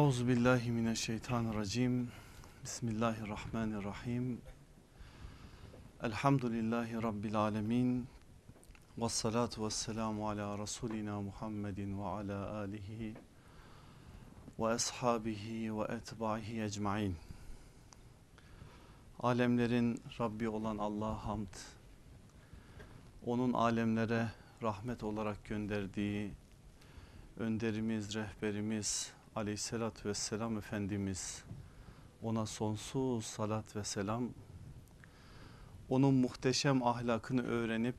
Euzu billahi mineşşeytanirracim. Bismillahirrahmanirrahim. Elhamdülillahi rabbil alamin. Ves salatu vesselamu ala rasulina Muhammedin ve ala alihi ve ashabihi ve etbahi ecmaîn. Alemlerin Rabbi olan Allah'a hamd. Onun alemlere rahmet olarak gönderdiği önderimiz, rehberimiz aleyhissalatü vesselam Efendimiz ona sonsuz salat ve selam onun muhteşem ahlakını öğrenip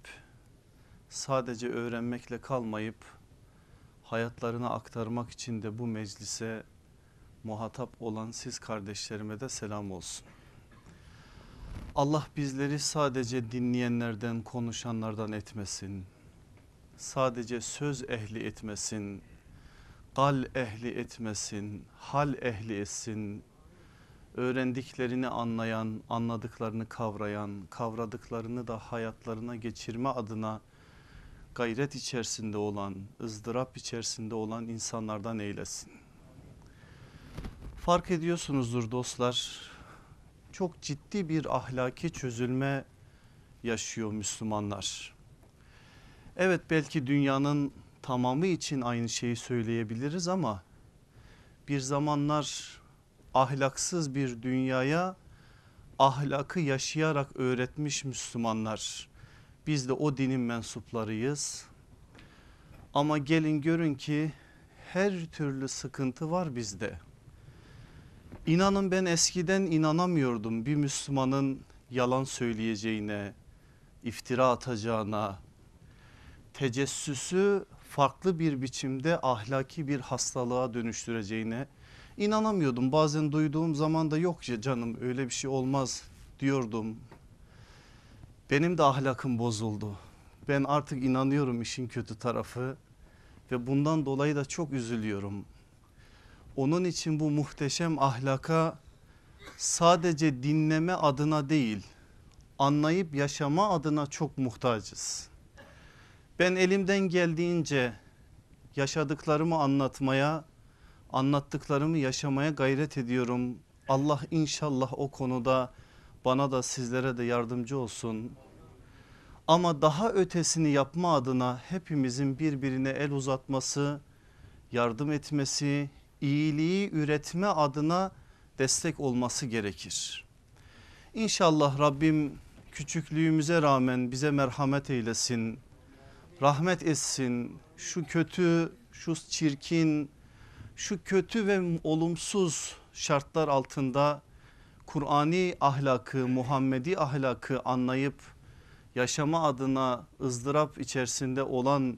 sadece öğrenmekle kalmayıp hayatlarına aktarmak için de bu meclise muhatap olan siz kardeşlerime de selam olsun. Allah bizleri sadece dinleyenlerden konuşanlardan etmesin. Sadece söz ehli etmesin kal ehli etmesin, hal ehli etsin. Öğrendiklerini anlayan, anladıklarını kavrayan, kavradıklarını da hayatlarına geçirme adına gayret içerisinde olan, ızdırap içerisinde olan insanlardan eylesin. Fark ediyorsunuzdur dostlar, çok ciddi bir ahlaki çözülme yaşıyor Müslümanlar. Evet belki dünyanın tamamı için aynı şeyi söyleyebiliriz ama bir zamanlar ahlaksız bir dünyaya ahlakı yaşayarak öğretmiş Müslümanlar. Biz de o dinin mensuplarıyız. Ama gelin görün ki her türlü sıkıntı var bizde. İnanın ben eskiden inanamıyordum bir Müslümanın yalan söyleyeceğine, iftira atacağına, tecessüsü farklı bir biçimde ahlaki bir hastalığa dönüştüreceğine inanamıyordum. Bazen duyduğum zaman da yok ya canım öyle bir şey olmaz diyordum. Benim de ahlakım bozuldu. Ben artık inanıyorum işin kötü tarafı ve bundan dolayı da çok üzülüyorum. Onun için bu muhteşem ahlaka sadece dinleme adına değil anlayıp yaşama adına çok muhtacız. Ben elimden geldiğince yaşadıklarımı anlatmaya, anlattıklarımı yaşamaya gayret ediyorum. Allah inşallah o konuda bana da sizlere de yardımcı olsun. Ama daha ötesini yapma adına hepimizin birbirine el uzatması, yardım etmesi, iyiliği üretme adına destek olması gerekir. İnşallah Rabbim küçüklüğümüze rağmen bize merhamet eylesin rahmet etsin. Şu kötü, şu çirkin, şu kötü ve olumsuz şartlar altında Kur'ani ahlakı, Muhammedi ahlakı anlayıp yaşama adına ızdırap içerisinde olan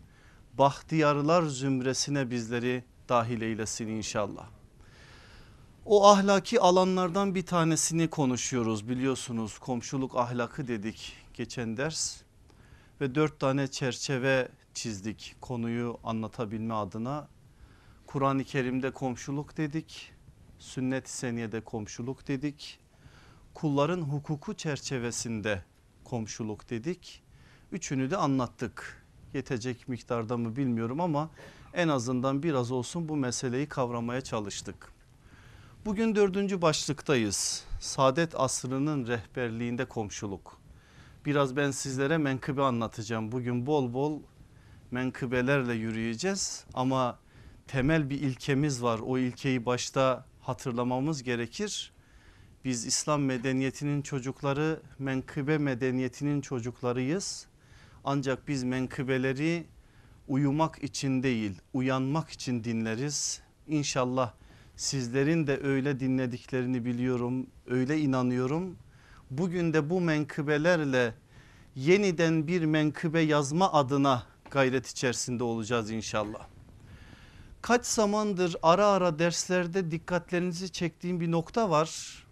bahtiyarlar zümresine bizleri dahil eylesin inşallah. O ahlaki alanlardan bir tanesini konuşuyoruz biliyorsunuz komşuluk ahlakı dedik geçen ders ve dört tane çerçeve çizdik konuyu anlatabilme adına. Kur'an-ı Kerim'de komşuluk dedik, sünnet-i seniyede komşuluk dedik, kulların hukuku çerçevesinde komşuluk dedik. Üçünü de anlattık. Yetecek miktarda mı bilmiyorum ama en azından biraz olsun bu meseleyi kavramaya çalıştık. Bugün dördüncü başlıktayız. Saadet asrının rehberliğinde komşuluk. Biraz ben sizlere menkıbe anlatacağım. Bugün bol bol menkıbelerle yürüyeceğiz ama temel bir ilkemiz var. O ilkeyi başta hatırlamamız gerekir. Biz İslam medeniyetinin çocukları menkıbe medeniyetinin çocuklarıyız. Ancak biz menkıbeleri uyumak için değil uyanmak için dinleriz. İnşallah sizlerin de öyle dinlediklerini biliyorum öyle inanıyorum bugün de bu menkıbelerle yeniden bir menkıbe yazma adına gayret içerisinde olacağız inşallah. Kaç zamandır ara ara derslerde dikkatlerinizi çektiğim bir nokta var.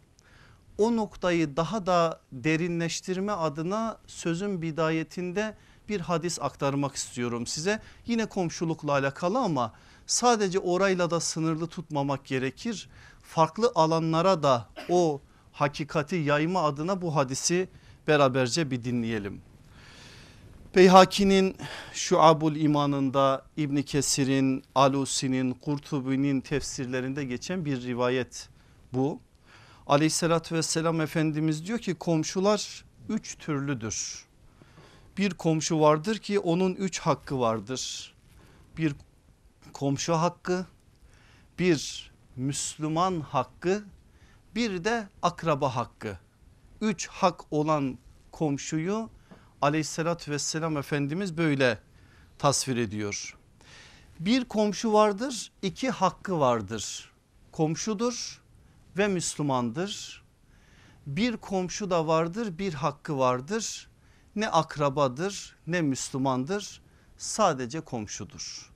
O noktayı daha da derinleştirme adına sözün bidayetinde bir hadis aktarmak istiyorum size. Yine komşulukla alakalı ama sadece orayla da sınırlı tutmamak gerekir. Farklı alanlara da o hakikati yayma adına bu hadisi beraberce bir dinleyelim. Beyhaki'nin Şuabul İmanında İbn Kesir'in, Alusi'nin, Kurtubi'nin tefsirlerinde geçen bir rivayet bu. Aleyhissalatü vesselam Efendimiz diyor ki komşular üç türlüdür. Bir komşu vardır ki onun üç hakkı vardır. Bir komşu hakkı, bir Müslüman hakkı, bir de akraba hakkı. Üç hak olan komşuyu aleyhissalatü vesselam Efendimiz böyle tasvir ediyor. Bir komşu vardır iki hakkı vardır. Komşudur ve Müslümandır. Bir komşu da vardır bir hakkı vardır. Ne akrabadır ne Müslümandır sadece komşudur.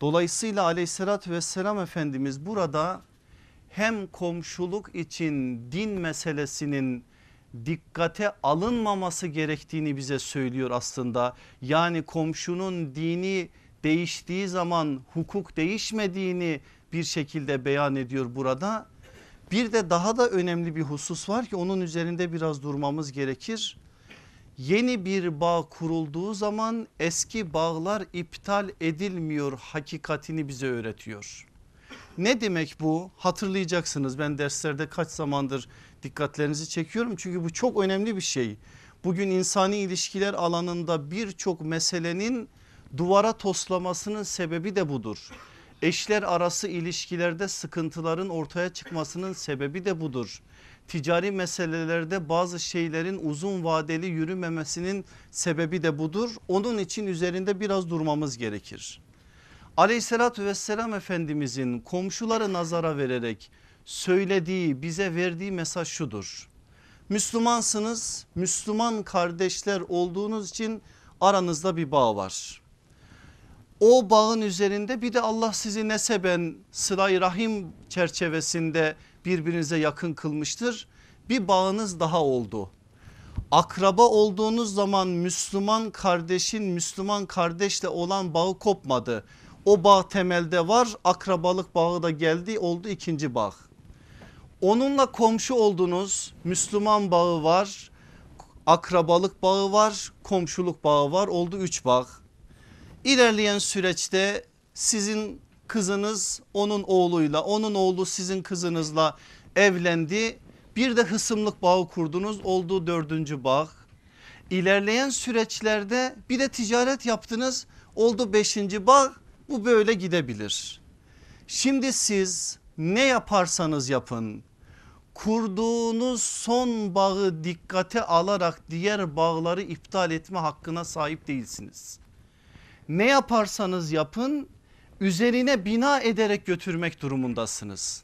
Dolayısıyla aleyhissalatü vesselam Efendimiz burada hem komşuluk için din meselesinin dikkate alınmaması gerektiğini bize söylüyor aslında. Yani komşunun dini değiştiği zaman hukuk değişmediğini bir şekilde beyan ediyor burada. Bir de daha da önemli bir husus var ki onun üzerinde biraz durmamız gerekir. Yeni bir bağ kurulduğu zaman eski bağlar iptal edilmiyor hakikatini bize öğretiyor. Ne demek bu? Hatırlayacaksınız ben derslerde kaç zamandır dikkatlerinizi çekiyorum. Çünkü bu çok önemli bir şey. Bugün insani ilişkiler alanında birçok meselenin duvara toslamasının sebebi de budur. Eşler arası ilişkilerde sıkıntıların ortaya çıkmasının sebebi de budur. Ticari meselelerde bazı şeylerin uzun vadeli yürümemesinin sebebi de budur. Onun için üzerinde biraz durmamız gerekir. Aleyhissalatü vesselam Efendimizin komşuları nazara vererek söylediği bize verdiği mesaj şudur. Müslümansınız Müslüman kardeşler olduğunuz için aranızda bir bağ var. O bağın üzerinde bir de Allah sizi neseben sıla rahim çerçevesinde birbirinize yakın kılmıştır. Bir bağınız daha oldu. Akraba olduğunuz zaman Müslüman kardeşin Müslüman kardeşle olan bağı kopmadı. O bağ temelde var akrabalık bağı da geldi oldu ikinci bağ. Onunla komşu oldunuz Müslüman bağı var akrabalık bağı var komşuluk bağı var oldu üç bağ. İlerleyen süreçte sizin kızınız onun oğluyla onun oğlu sizin kızınızla evlendi. Bir de hısımlık bağı kurdunuz oldu dördüncü bağ. İlerleyen süreçlerde bir de ticaret yaptınız oldu beşinci bağ bu böyle gidebilir. Şimdi siz ne yaparsanız yapın kurduğunuz son bağı dikkate alarak diğer bağları iptal etme hakkına sahip değilsiniz. Ne yaparsanız yapın üzerine bina ederek götürmek durumundasınız.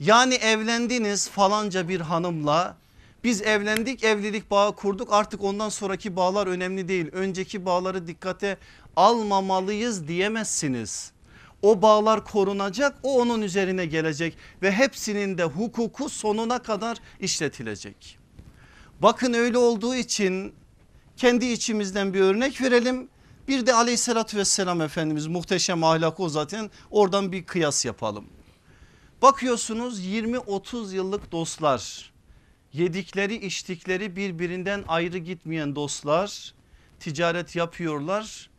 Yani evlendiniz falanca bir hanımla biz evlendik evlilik bağı kurduk artık ondan sonraki bağlar önemli değil. Önceki bağları dikkate almamalıyız diyemezsiniz. O bağlar korunacak o onun üzerine gelecek ve hepsinin de hukuku sonuna kadar işletilecek. Bakın öyle olduğu için kendi içimizden bir örnek verelim. Bir de aleyhissalatü vesselam Efendimiz muhteşem ahlak o zaten oradan bir kıyas yapalım. Bakıyorsunuz 20-30 yıllık dostlar yedikleri içtikleri birbirinden ayrı gitmeyen dostlar ticaret yapıyorlar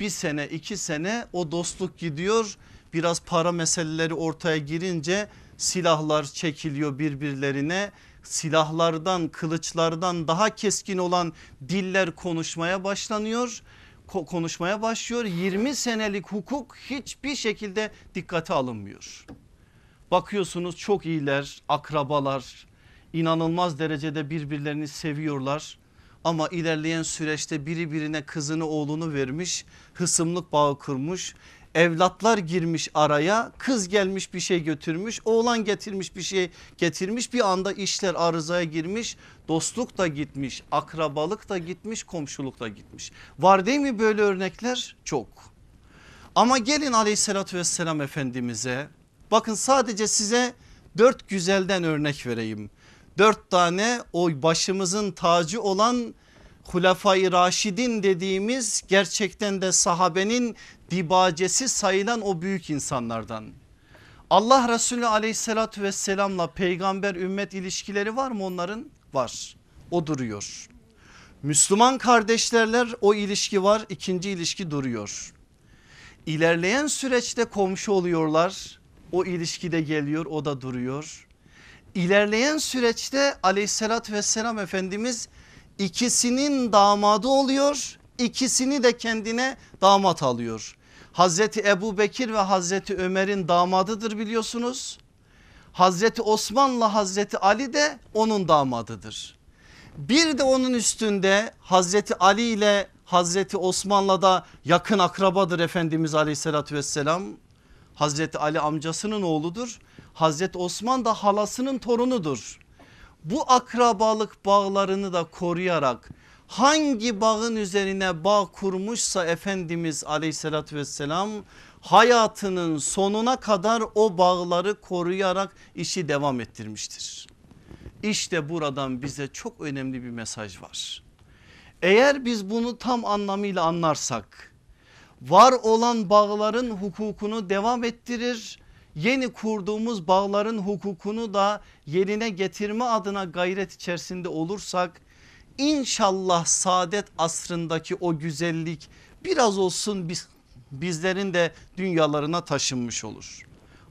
bir sene iki sene o dostluk gidiyor. Biraz para meseleleri ortaya girince silahlar çekiliyor birbirlerine. Silahlardan kılıçlardan daha keskin olan diller konuşmaya başlanıyor. Konuşmaya başlıyor. 20 senelik hukuk hiçbir şekilde dikkate alınmıyor. Bakıyorsunuz çok iyiler akrabalar. İnanılmaz derecede birbirlerini seviyorlar ama ilerleyen süreçte biri birine kızını oğlunu vermiş hısımlık bağı kurmuş evlatlar girmiş araya kız gelmiş bir şey götürmüş oğlan getirmiş bir şey getirmiş bir anda işler arızaya girmiş dostluk da gitmiş akrabalık da gitmiş komşuluk da gitmiş. Var değil mi böyle örnekler? Çok. Ama gelin aleyhissalatü vesselam efendimize bakın sadece size dört güzelden örnek vereyim dört tane o başımızın tacı olan Hulafai Raşidin dediğimiz gerçekten de sahabenin dibacesi sayılan o büyük insanlardan. Allah Resulü aleyhissalatü vesselamla peygamber ümmet ilişkileri var mı onların? Var o duruyor. Müslüman kardeşlerler o ilişki var ikinci ilişki duruyor. İlerleyen süreçte komşu oluyorlar o ilişki de geliyor o da duruyor. İlerleyen süreçte aleyhissalatü vesselam Efendimiz ikisinin damadı oluyor ikisini de kendine damat alıyor. Hazreti Ebu Bekir ve Hazreti Ömer'in damadıdır biliyorsunuz. Hazreti Osman'la Hazreti Ali de onun damadıdır. Bir de onun üstünde Hazreti Ali ile Hazreti Osman'la da yakın akrabadır Efendimiz aleyhissalatü vesselam. Hazreti Ali amcasının oğludur. Hazreti Osman da halasının torunudur. Bu akrabalık bağlarını da koruyarak hangi bağın üzerine bağ kurmuşsa Efendimiz aleyhissalatü vesselam hayatının sonuna kadar o bağları koruyarak işi devam ettirmiştir. İşte buradan bize çok önemli bir mesaj var. Eğer biz bunu tam anlamıyla anlarsak var olan bağların hukukunu devam ettirir yeni kurduğumuz bağların hukukunu da yerine getirme adına gayret içerisinde olursak İnşallah saadet asrındaki o güzellik biraz olsun biz, bizlerin de dünyalarına taşınmış olur.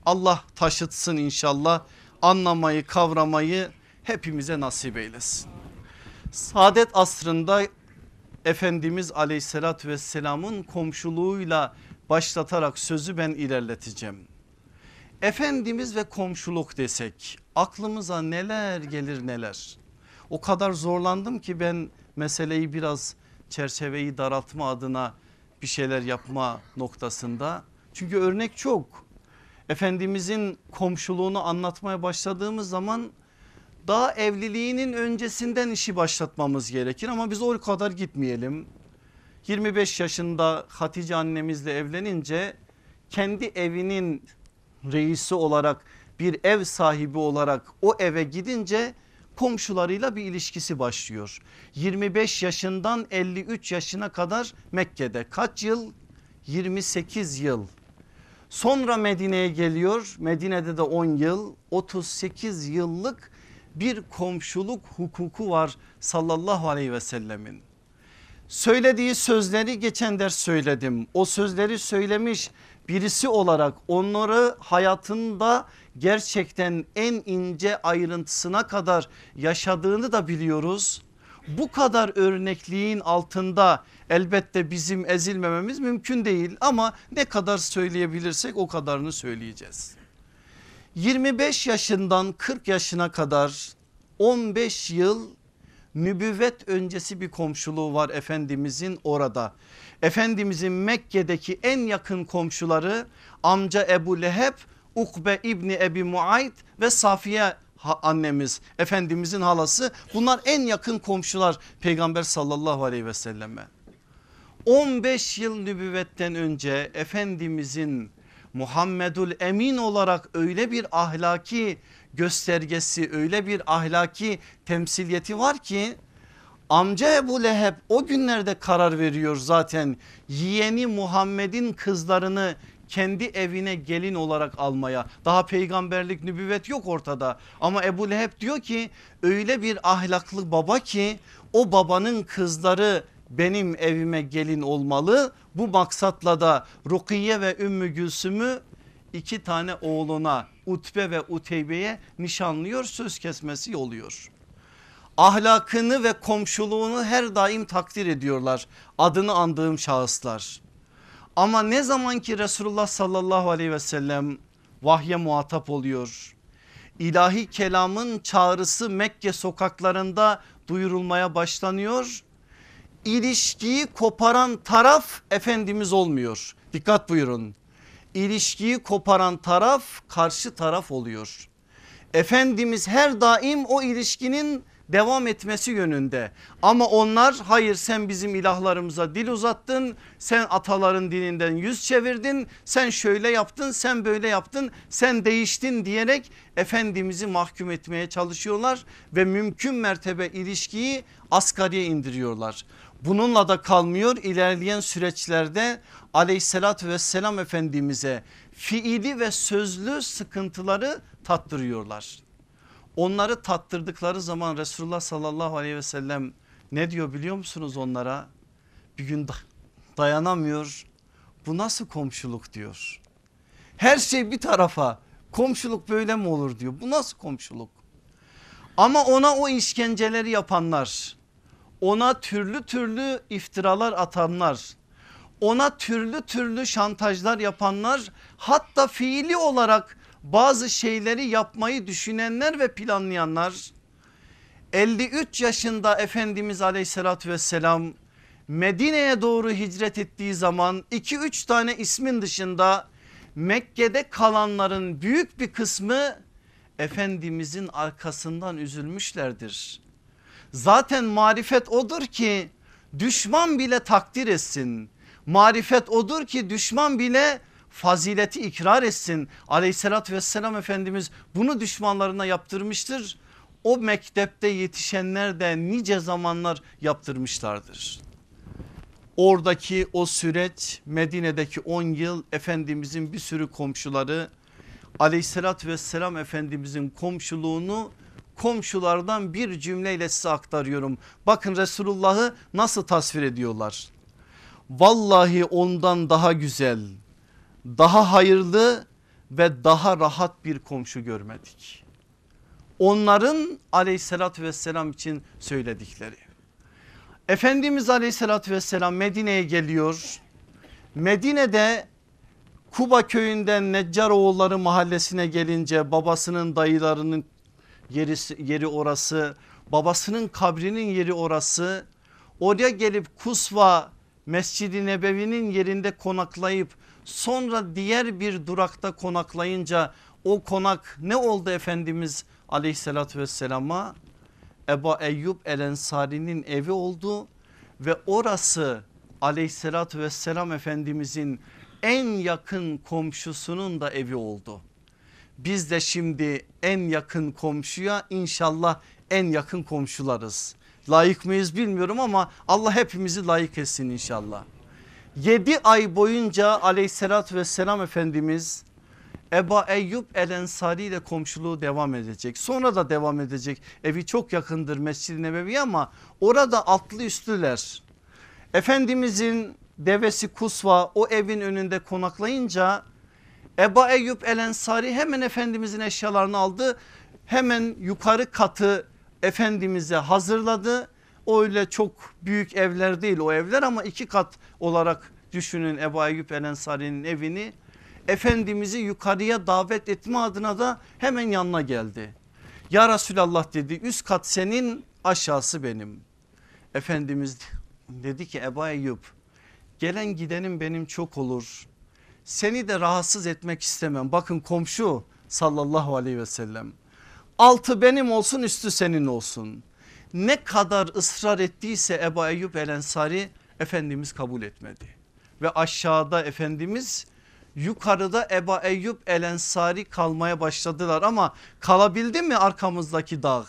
Allah taşıtsın inşallah anlamayı kavramayı hepimize nasip eylesin. Saadet asrında Efendimiz aleyhissalatü vesselamın komşuluğuyla başlatarak sözü ben ilerleteceğim. Efendimiz ve komşuluk desek aklımıza neler gelir neler. O kadar zorlandım ki ben meseleyi biraz çerçeveyi daraltma adına bir şeyler yapma noktasında. Çünkü örnek çok. Efendimizin komşuluğunu anlatmaya başladığımız zaman daha evliliğinin öncesinden işi başlatmamız gerekir ama biz o kadar gitmeyelim. 25 yaşında Hatice annemizle evlenince kendi evinin reisi olarak bir ev sahibi olarak o eve gidince komşularıyla bir ilişkisi başlıyor. 25 yaşından 53 yaşına kadar Mekke'de kaç yıl? 28 yıl. Sonra Medine'ye geliyor. Medine'de de 10 yıl 38 yıllık bir komşuluk hukuku var sallallahu aleyhi ve sellemin. Söylediği sözleri geçen ders söyledim. O sözleri söylemiş birisi olarak onları hayatında gerçekten en ince ayrıntısına kadar yaşadığını da biliyoruz. Bu kadar örnekliğin altında elbette bizim ezilmememiz mümkün değil ama ne kadar söyleyebilirsek o kadarını söyleyeceğiz. 25 yaşından 40 yaşına kadar 15 yıl nübüvvet öncesi bir komşuluğu var Efendimizin orada. Efendimizin Mekke'deki en yakın komşuları amca Ebu Leheb, Ukbe İbni Ebi Muayt ve Safiye annemiz Efendimizin halası bunlar en yakın komşular Peygamber sallallahu aleyhi ve selleme. 15 yıl nübüvvetten önce Efendimizin Muhammedul Emin olarak öyle bir ahlaki göstergesi öyle bir ahlaki temsiliyeti var ki amca Ebu Leheb o günlerde karar veriyor zaten. Yeğeni Muhammed'in kızlarını kendi evine gelin olarak almaya. Daha peygamberlik nübüvvet yok ortada. Ama Ebu Leheb diyor ki öyle bir ahlaklı baba ki o babanın kızları benim evime gelin olmalı. Bu maksatla da Rukiye ve Ümmü Gülsüm'ü iki tane oğluna Utbe ve Uteybe'ye nişanlıyor söz kesmesi oluyor. Ahlakını ve komşuluğunu her daim takdir ediyorlar adını andığım şahıslar. Ama ne zaman ki Resulullah sallallahu aleyhi ve sellem vahye muhatap oluyor. İlahi kelamın çağrısı Mekke sokaklarında duyurulmaya başlanıyor. İlişkiyi koparan taraf Efendimiz olmuyor. Dikkat buyurun ilişkiyi koparan taraf karşı taraf oluyor. Efendimiz her daim o ilişkinin devam etmesi yönünde. Ama onlar hayır sen bizim ilahlarımıza dil uzattın. Sen ataların dininden yüz çevirdin. Sen şöyle yaptın sen böyle yaptın sen değiştin diyerek Efendimiz'i mahkum etmeye çalışıyorlar. Ve mümkün mertebe ilişkiyi asgariye indiriyorlar. Bununla da kalmıyor ilerleyen süreçlerde aleyhissalatü vesselam efendimize fiili ve sözlü sıkıntıları tattırıyorlar. Onları tattırdıkları zaman Resulullah sallallahu aleyhi ve sellem Ne diyor biliyor musunuz onlara? Bir gün dayanamıyor. Bu nasıl komşuluk diyor. Her şey bir tarafa komşuluk böyle mi olur diyor. Bu nasıl komşuluk? Ama ona o işkenceleri yapanlar, ona türlü türlü iftiralar atanlar, ona türlü türlü şantajlar yapanlar hatta fiili olarak bazı şeyleri yapmayı düşünenler ve planlayanlar 53 yaşında Efendimiz aleyhissalatü vesselam Medine'ye doğru hicret ettiği zaman 2-3 tane ismin dışında Mekke'de kalanların büyük bir kısmı Efendimizin arkasından üzülmüşlerdir. Zaten marifet odur ki düşman bile takdir etsin. Marifet odur ki düşman bile fazileti ikrar etsin. Aleyhissalatü vesselam Efendimiz bunu düşmanlarına yaptırmıştır. O mektepte yetişenler de nice zamanlar yaptırmışlardır. Oradaki o süreç Medine'deki 10 yıl Efendimizin bir sürü komşuları aleyhissalatü vesselam Efendimizin komşuluğunu komşulardan bir cümleyle size aktarıyorum. Bakın Resulullah'ı nasıl tasvir ediyorlar. Vallahi ondan daha güzel, daha hayırlı ve daha rahat bir komşu görmedik. Onların aleyhissalatü vesselam için söyledikleri. Efendimiz aleyhissalatü vesselam Medine'ye geliyor. Medine'de Kuba köyünden Neccaroğulları mahallesine gelince babasının dayılarının yeri, yeri orası babasının kabrinin yeri orası oraya gelip Kusva Mescid-i Nebevi'nin yerinde konaklayıp sonra diğer bir durakta konaklayınca o konak ne oldu Efendimiz aleyhissalatü vesselama? Ebu Eyyub El Ensari'nin evi oldu ve orası aleyhissalatü vesselam Efendimizin en yakın komşusunun da evi oldu. Biz de şimdi en yakın komşuya inşallah en yakın komşularız. Layık mıyız bilmiyorum ama Allah hepimizi layık etsin inşallah. 7 ay boyunca aleyhissalatü vesselam Efendimiz Eba Eyyub El Ensari ile komşuluğu devam edecek. Sonra da devam edecek. Evi çok yakındır Mescid-i Nebevi ama orada atlı üstlüler. Efendimizin devesi Kusva o evin önünde konaklayınca Eba Eyyub El Ensari hemen Efendimizin eşyalarını aldı. Hemen yukarı katı Efendimiz'e hazırladı. O öyle çok büyük evler değil o evler ama iki kat olarak düşünün Ebu Eyyub El Ensari'nin evini. Efendimiz'i yukarıya davet etme adına da hemen yanına geldi. Ya Resulallah dedi üst kat senin aşağısı benim. Efendimiz dedi ki Ebu Eyyub gelen gidenim benim çok olur. Seni de rahatsız etmek istemem. Bakın komşu sallallahu aleyhi ve sellem. Altı benim olsun üstü senin olsun. Ne kadar ısrar ettiyse Ebu Eyyub El Ensari Efendimiz kabul etmedi. Ve aşağıda Efendimiz yukarıda Eba Eyyub El Ensari kalmaya başladılar ama kalabildi mi arkamızdaki dağ?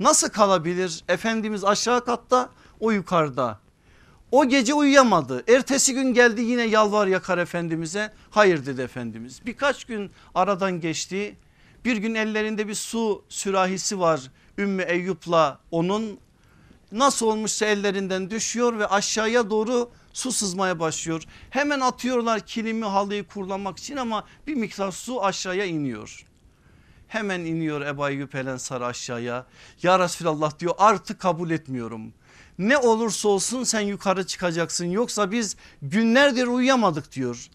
Nasıl kalabilir? Efendimiz aşağı katta o yukarıda. O gece uyuyamadı. Ertesi gün geldi yine yalvar yakar Efendimiz'e. Hayır dedi Efendimiz. Birkaç gün aradan geçti. Bir gün ellerinde bir su sürahisi var. Ümmü Eyyub'la onun nasıl olmuşsa ellerinden düşüyor ve aşağıya doğru su sızmaya başlıyor. Hemen atıyorlar kilimi halıyı kurulamak için ama bir miktar su aşağıya iniyor. Hemen iniyor Ebu Eyyub El Ensar aşağıya. Ya Resulallah diyor artık kabul etmiyorum ne olursa olsun sen yukarı çıkacaksın yoksa biz günlerdir uyuyamadık diyor.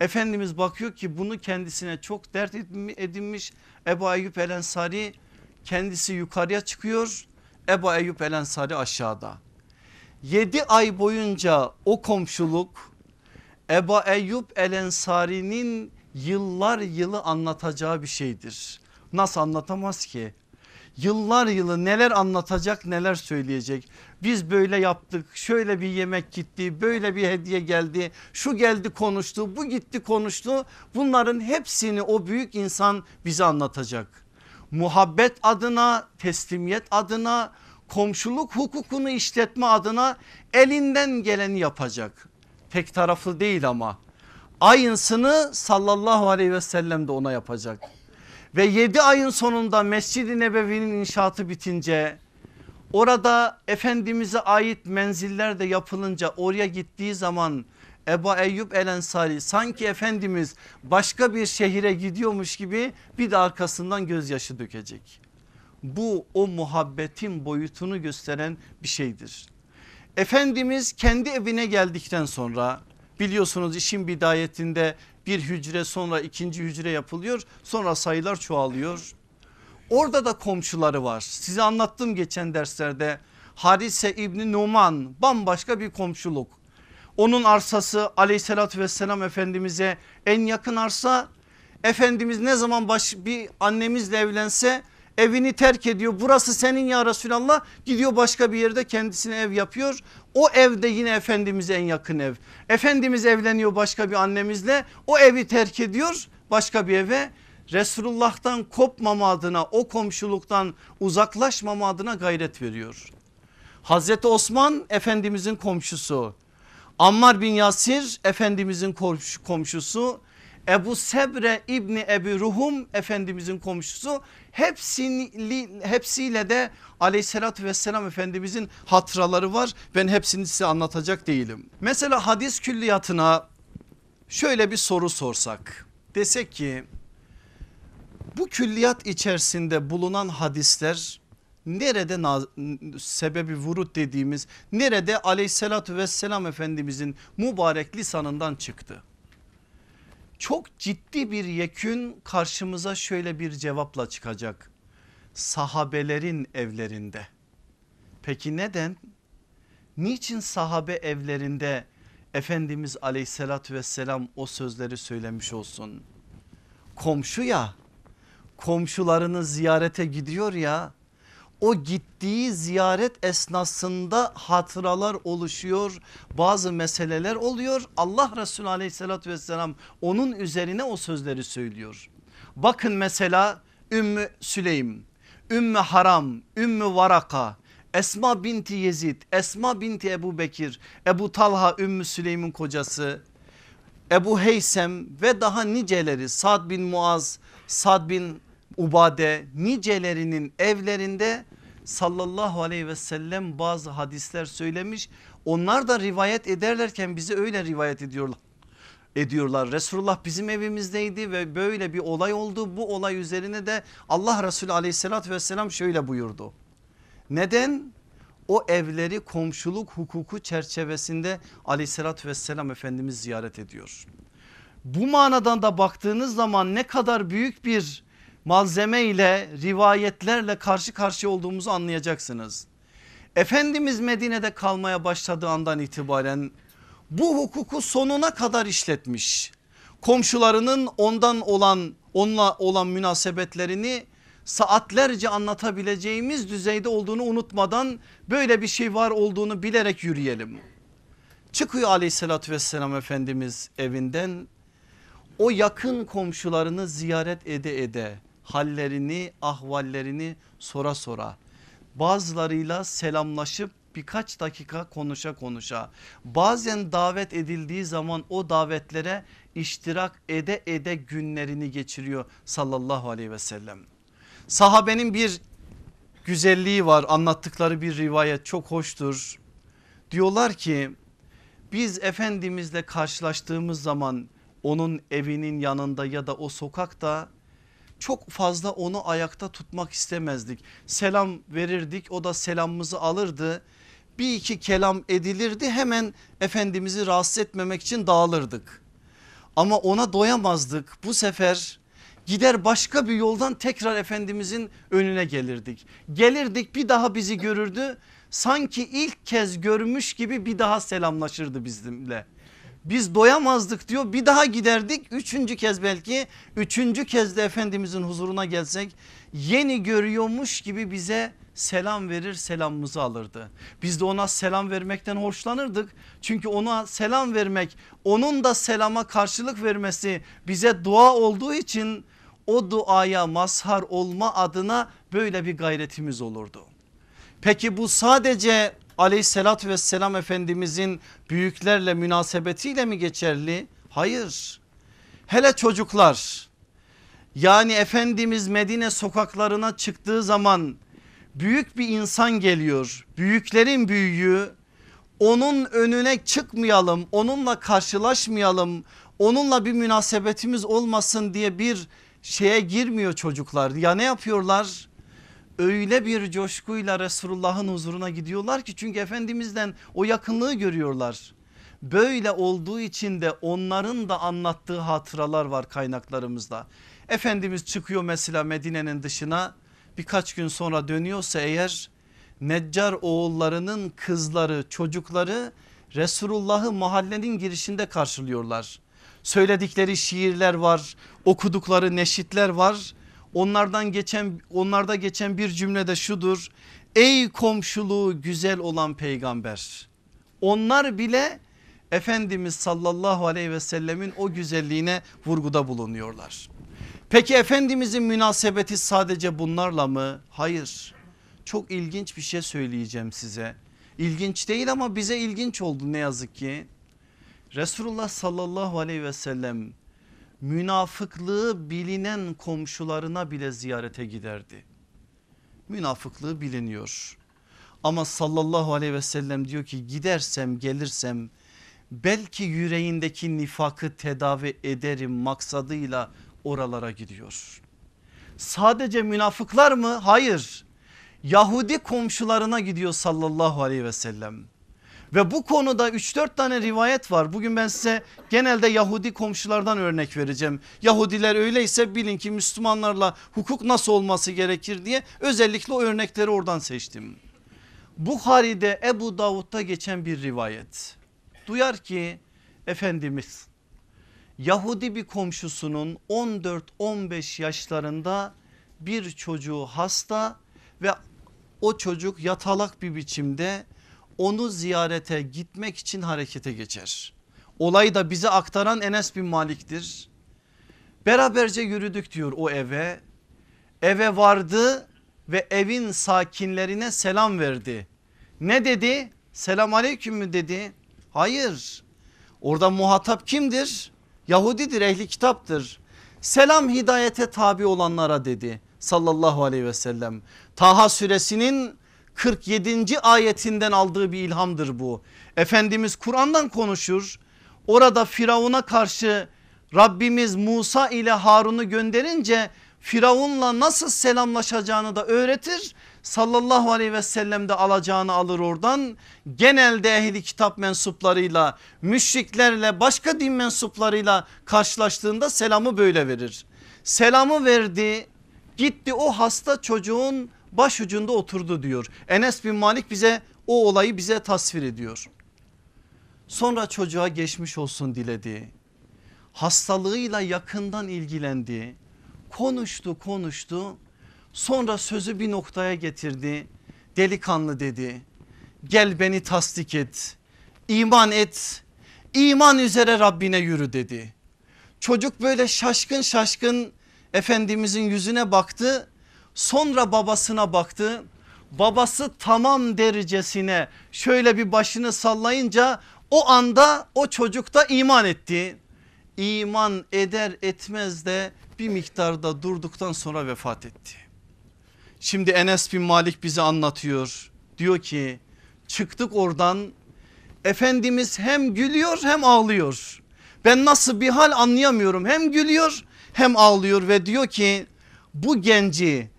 Efendimiz bakıyor ki bunu kendisine çok dert edinmiş Ebu Eyyub El Ensari kendisi yukarıya çıkıyor Ebu Eyyub El Ensari aşağıda. 7 ay boyunca o komşuluk Ebu Eyyub El Ensari'nin yıllar yılı anlatacağı bir şeydir. Nasıl anlatamaz ki? Yıllar yılı neler anlatacak neler söyleyecek. Biz böyle yaptık şöyle bir yemek gitti böyle bir hediye geldi şu geldi konuştu bu gitti konuştu. Bunların hepsini o büyük insan bize anlatacak. Muhabbet adına teslimiyet adına komşuluk hukukunu işletme adına elinden geleni yapacak. Tek taraflı değil ama aynısını sallallahu aleyhi ve sellem de ona yapacak. Ve 7 ayın sonunda Mescid-i Nebevi'nin inşaatı bitince Orada Efendimiz'e ait menziller de yapılınca oraya gittiği zaman Ebu Eyyub El Ensari sanki Efendimiz başka bir şehire gidiyormuş gibi bir de arkasından gözyaşı dökecek. Bu o muhabbetin boyutunu gösteren bir şeydir. Efendimiz kendi evine geldikten sonra biliyorsunuz işin bidayetinde bir hücre sonra ikinci hücre yapılıyor sonra sayılar çoğalıyor. Orada da komşuları var size anlattım geçen derslerde Harise İbni Numan bambaşka bir komşuluk. Onun arsası aleyhissalatü vesselam efendimize en yakın arsa. Efendimiz ne zaman baş, bir annemizle evlense evini terk ediyor. Burası senin ya Resulallah gidiyor başka bir yerde kendisine ev yapıyor. O evde yine Efendimiz'e en yakın ev. Efendimiz evleniyor başka bir annemizle o evi terk ediyor başka bir eve. Resulullah'tan kopmama adına o komşuluktan uzaklaşmama adına gayret veriyor. Hazreti Osman Efendimizin komşusu. Ammar bin Yasir Efendimizin komşusu. Ebu Sebre İbni Ebi Ruhum Efendimizin komşusu hepsini, hepsiyle de aleyhissalatü vesselam Efendimizin hatıraları var. Ben hepsini size anlatacak değilim. Mesela hadis külliyatına şöyle bir soru sorsak. Desek ki bu külliyat içerisinde bulunan hadisler nerede sebebi vurut dediğimiz nerede aleyhissalatü vesselam efendimizin mübarek lisanından çıktı. Çok ciddi bir yekün karşımıza şöyle bir cevapla çıkacak. Sahabelerin evlerinde. Peki neden? Niçin sahabe evlerinde Efendimiz aleyhissalatü vesselam o sözleri söylemiş olsun? Komşu ya komşularını ziyarete gidiyor ya o gittiği ziyaret esnasında hatıralar oluşuyor bazı meseleler oluyor Allah Resulü aleyhissalatü vesselam onun üzerine o sözleri söylüyor. Bakın mesela Ümmü Süleym, Ümmü Haram, Ümmü Varaka, Esma binti Yezid, Esma binti Ebu Bekir, Ebu Talha Ümmü Süleym'in kocası, Ebu Heysem ve daha niceleri Sad bin Muaz, Sad bin Ubade nicelerinin evlerinde sallallahu aleyhi ve sellem bazı hadisler söylemiş. Onlar da rivayet ederlerken bize öyle rivayet ediyorlar ediyorlar. Resulullah bizim evimizdeydi ve böyle bir olay oldu. Bu olay üzerine de Allah Resulü aleyhissalatü vesselam şöyle buyurdu. Neden? O evleri komşuluk hukuku çerçevesinde aleyhissalatü vesselam Efendimiz ziyaret ediyor. Bu manadan da baktığınız zaman ne kadar büyük bir malzeme ile rivayetlerle karşı karşıya olduğumuzu anlayacaksınız. Efendimiz Medine'de kalmaya başladığı andan itibaren bu hukuku sonuna kadar işletmiş. Komşularının ondan olan onunla olan münasebetlerini saatlerce anlatabileceğimiz düzeyde olduğunu unutmadan böyle bir şey var olduğunu bilerek yürüyelim. Çıkıyor aleyhissalatü vesselam Efendimiz evinden o yakın komşularını ziyaret ede ede hallerini ahvallerini sora sora bazılarıyla selamlaşıp birkaç dakika konuşa konuşa bazen davet edildiği zaman o davetlere iştirak ede ede günlerini geçiriyor sallallahu aleyhi ve sellem. Sahabenin bir güzelliği var anlattıkları bir rivayet çok hoştur. Diyorlar ki biz Efendimizle karşılaştığımız zaman onun evinin yanında ya da o sokakta çok fazla onu ayakta tutmak istemezdik. Selam verirdik o da selamımızı alırdı. Bir iki kelam edilirdi hemen Efendimiz'i rahatsız etmemek için dağılırdık. Ama ona doyamazdık bu sefer gider başka bir yoldan tekrar Efendimizin önüne gelirdik. Gelirdik bir daha bizi görürdü sanki ilk kez görmüş gibi bir daha selamlaşırdı bizimle biz doyamazdık diyor bir daha giderdik üçüncü kez belki üçüncü kez de Efendimizin huzuruna gelsek yeni görüyormuş gibi bize selam verir selamımızı alırdı. Biz de ona selam vermekten hoşlanırdık. Çünkü ona selam vermek onun da selama karşılık vermesi bize dua olduğu için o duaya mazhar olma adına böyle bir gayretimiz olurdu. Peki bu sadece aleyhissalatü vesselam efendimizin büyüklerle münasebetiyle mi geçerli? Hayır. Hele çocuklar yani Efendimiz Medine sokaklarına çıktığı zaman büyük bir insan geliyor. Büyüklerin büyüğü onun önüne çıkmayalım, onunla karşılaşmayalım, onunla bir münasebetimiz olmasın diye bir şeye girmiyor çocuklar. Ya ne yapıyorlar? Öyle bir coşkuyla Resulullah'ın huzuruna gidiyorlar ki çünkü Efendimiz'den o yakınlığı görüyorlar. Böyle olduğu için de onların da anlattığı hatıralar var kaynaklarımızda. Efendimiz çıkıyor mesela Medine'nin dışına birkaç gün sonra dönüyorsa eğer Neccar oğullarının kızları çocukları Resulullah'ı mahallenin girişinde karşılıyorlar. Söyledikleri şiirler var okudukları neşitler var. Onlardan geçen onlarda geçen bir cümle de şudur. Ey komşuluğu güzel olan peygamber. Onlar bile Efendimiz sallallahu aleyhi ve sellemin o güzelliğine vurguda bulunuyorlar. Peki Efendimizin münasebeti sadece bunlarla mı? Hayır. Çok ilginç bir şey söyleyeceğim size. İlginç değil ama bize ilginç oldu ne yazık ki. Resulullah sallallahu aleyhi ve sellem münafıklığı bilinen komşularına bile ziyarete giderdi. Münafıklığı biliniyor. Ama sallallahu aleyhi ve sellem diyor ki gidersem gelirsem belki yüreğindeki nifakı tedavi ederim maksadıyla oralara gidiyor. Sadece münafıklar mı? Hayır. Yahudi komşularına gidiyor sallallahu aleyhi ve sellem. Ve bu konuda 3-4 tane rivayet var. Bugün ben size genelde Yahudi komşulardan örnek vereceğim. Yahudiler öyleyse bilin ki Müslümanlarla hukuk nasıl olması gerekir diye özellikle o örnekleri oradan seçtim. Bukhari'de Ebu Davud'da geçen bir rivayet. Duyar ki Efendimiz Yahudi bir komşusunun 14-15 yaşlarında bir çocuğu hasta ve o çocuk yatalak bir biçimde onu ziyarete gitmek için harekete geçer. Olayı da bize aktaran Enes bin Malik'tir. Beraberce yürüdük diyor o eve. Eve vardı ve evin sakinlerine selam verdi. Ne dedi? Selam aleyküm mü dedi? Hayır. Orada muhatap kimdir? Yahudidir ehli kitaptır. Selam hidayete tabi olanlara dedi sallallahu aleyhi ve sellem. Taha suresinin 47. ayetinden aldığı bir ilhamdır bu. Efendimiz Kur'an'dan konuşur. Orada Firavun'a karşı Rabbimiz Musa ile Harun'u gönderince Firavun'la nasıl selamlaşacağını da öğretir. Sallallahu aleyhi ve sellem de alacağını alır oradan. Genelde ehli kitap mensuplarıyla müşriklerle başka din mensuplarıyla karşılaştığında selamı böyle verir. Selamı verdi gitti o hasta çocuğun başucunda oturdu diyor. Enes bin Malik bize o olayı bize tasvir ediyor. Sonra çocuğa geçmiş olsun diledi. Hastalığıyla yakından ilgilendi. Konuştu konuştu. Sonra sözü bir noktaya getirdi. Delikanlı dedi. Gel beni tasdik et. İman et. İman üzere Rabbine yürü dedi. Çocuk böyle şaşkın şaşkın Efendimizin yüzüne baktı Sonra babasına baktı. Babası tamam derecesine şöyle bir başını sallayınca o anda o çocuk da iman etti. İman eder etmez de bir miktarda durduktan sonra vefat etti. Şimdi Enes bin Malik bize anlatıyor. Diyor ki çıktık oradan Efendimiz hem gülüyor hem ağlıyor. Ben nasıl bir hal anlayamıyorum. Hem gülüyor hem ağlıyor ve diyor ki bu genci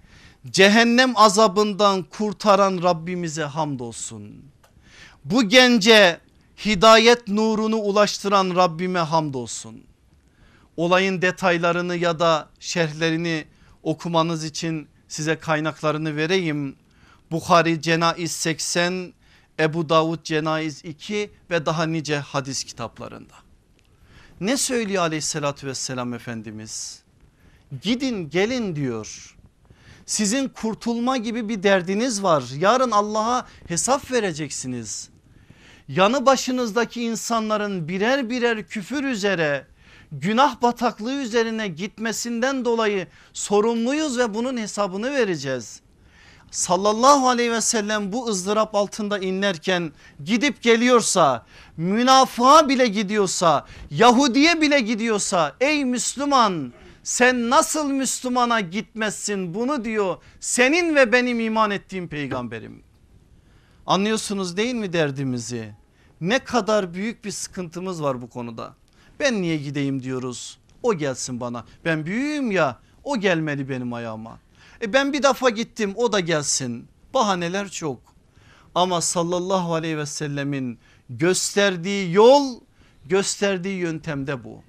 cehennem azabından kurtaran Rabbimize hamdolsun. Bu gence hidayet nurunu ulaştıran Rabbime hamdolsun. Olayın detaylarını ya da şerhlerini okumanız için size kaynaklarını vereyim. Bukhari Cenaiz 80, Ebu Davud Cenaiz 2 ve daha nice hadis kitaplarında. Ne söylüyor aleyhissalatü vesselam Efendimiz? Gidin gelin diyor sizin kurtulma gibi bir derdiniz var. Yarın Allah'a hesap vereceksiniz. Yanı başınızdaki insanların birer birer küfür üzere günah bataklığı üzerine gitmesinden dolayı sorumluyuz ve bunun hesabını vereceğiz. Sallallahu aleyhi ve sellem bu ızdırap altında inlerken gidip geliyorsa münafığa bile gidiyorsa Yahudiye bile gidiyorsa ey Müslüman Sen nasıl Müslümana gitmezsin bunu diyor senin ve benim iman ettiğim peygamberim. Anlıyorsunuz değil mi derdimizi? Ne kadar büyük bir sıkıntımız var bu konuda. Ben niye gideyim diyoruz. O gelsin bana. Ben büyüğüm ya o gelmeli benim ayağıma. E ben bir defa gittim o da gelsin. Bahaneler çok. Ama sallallahu aleyhi ve sellemin gösterdiği yol gösterdiği yöntemde bu.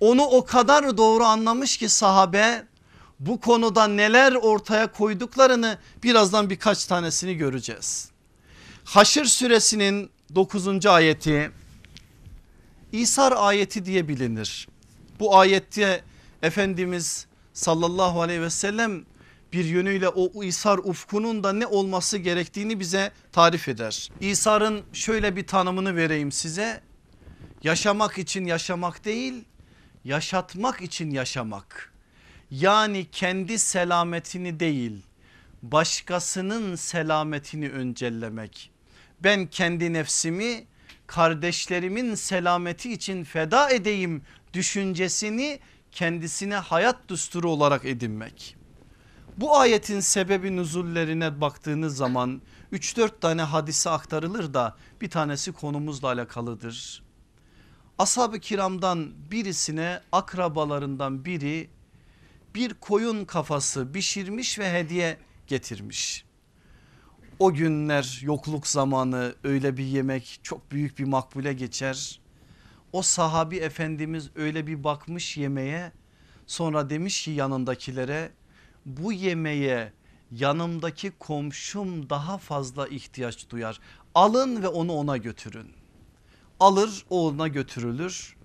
Onu o kadar doğru anlamış ki sahabe bu konuda neler ortaya koyduklarını birazdan birkaç tanesini göreceğiz. Haşr suresinin 9. ayeti İsar ayeti diye bilinir. Bu ayette Efendimiz sallallahu aleyhi ve sellem bir yönüyle o İsar ufkunun da ne olması gerektiğini bize tarif eder. İsar'ın şöyle bir tanımını vereyim size. Yaşamak için yaşamak değil yaşatmak için yaşamak. Yani kendi selametini değil başkasının selametini öncellemek. Ben kendi nefsimi kardeşlerimin selameti için feda edeyim düşüncesini kendisine hayat düsturu olarak edinmek. Bu ayetin sebebi nüzullerine baktığınız zaman 3-4 tane hadise aktarılır da bir tanesi konumuzla alakalıdır. Ashab-ı kiramdan birisine akrabalarından biri bir koyun kafası pişirmiş ve hediye getirmiş. O günler yokluk zamanı öyle bir yemek çok büyük bir makbule geçer. O sahabi efendimiz öyle bir bakmış yemeğe sonra demiş ki yanındakilere bu yemeğe yanımdaki komşum daha fazla ihtiyaç duyar. Alın ve onu ona götürün. Alır o ona götürülür.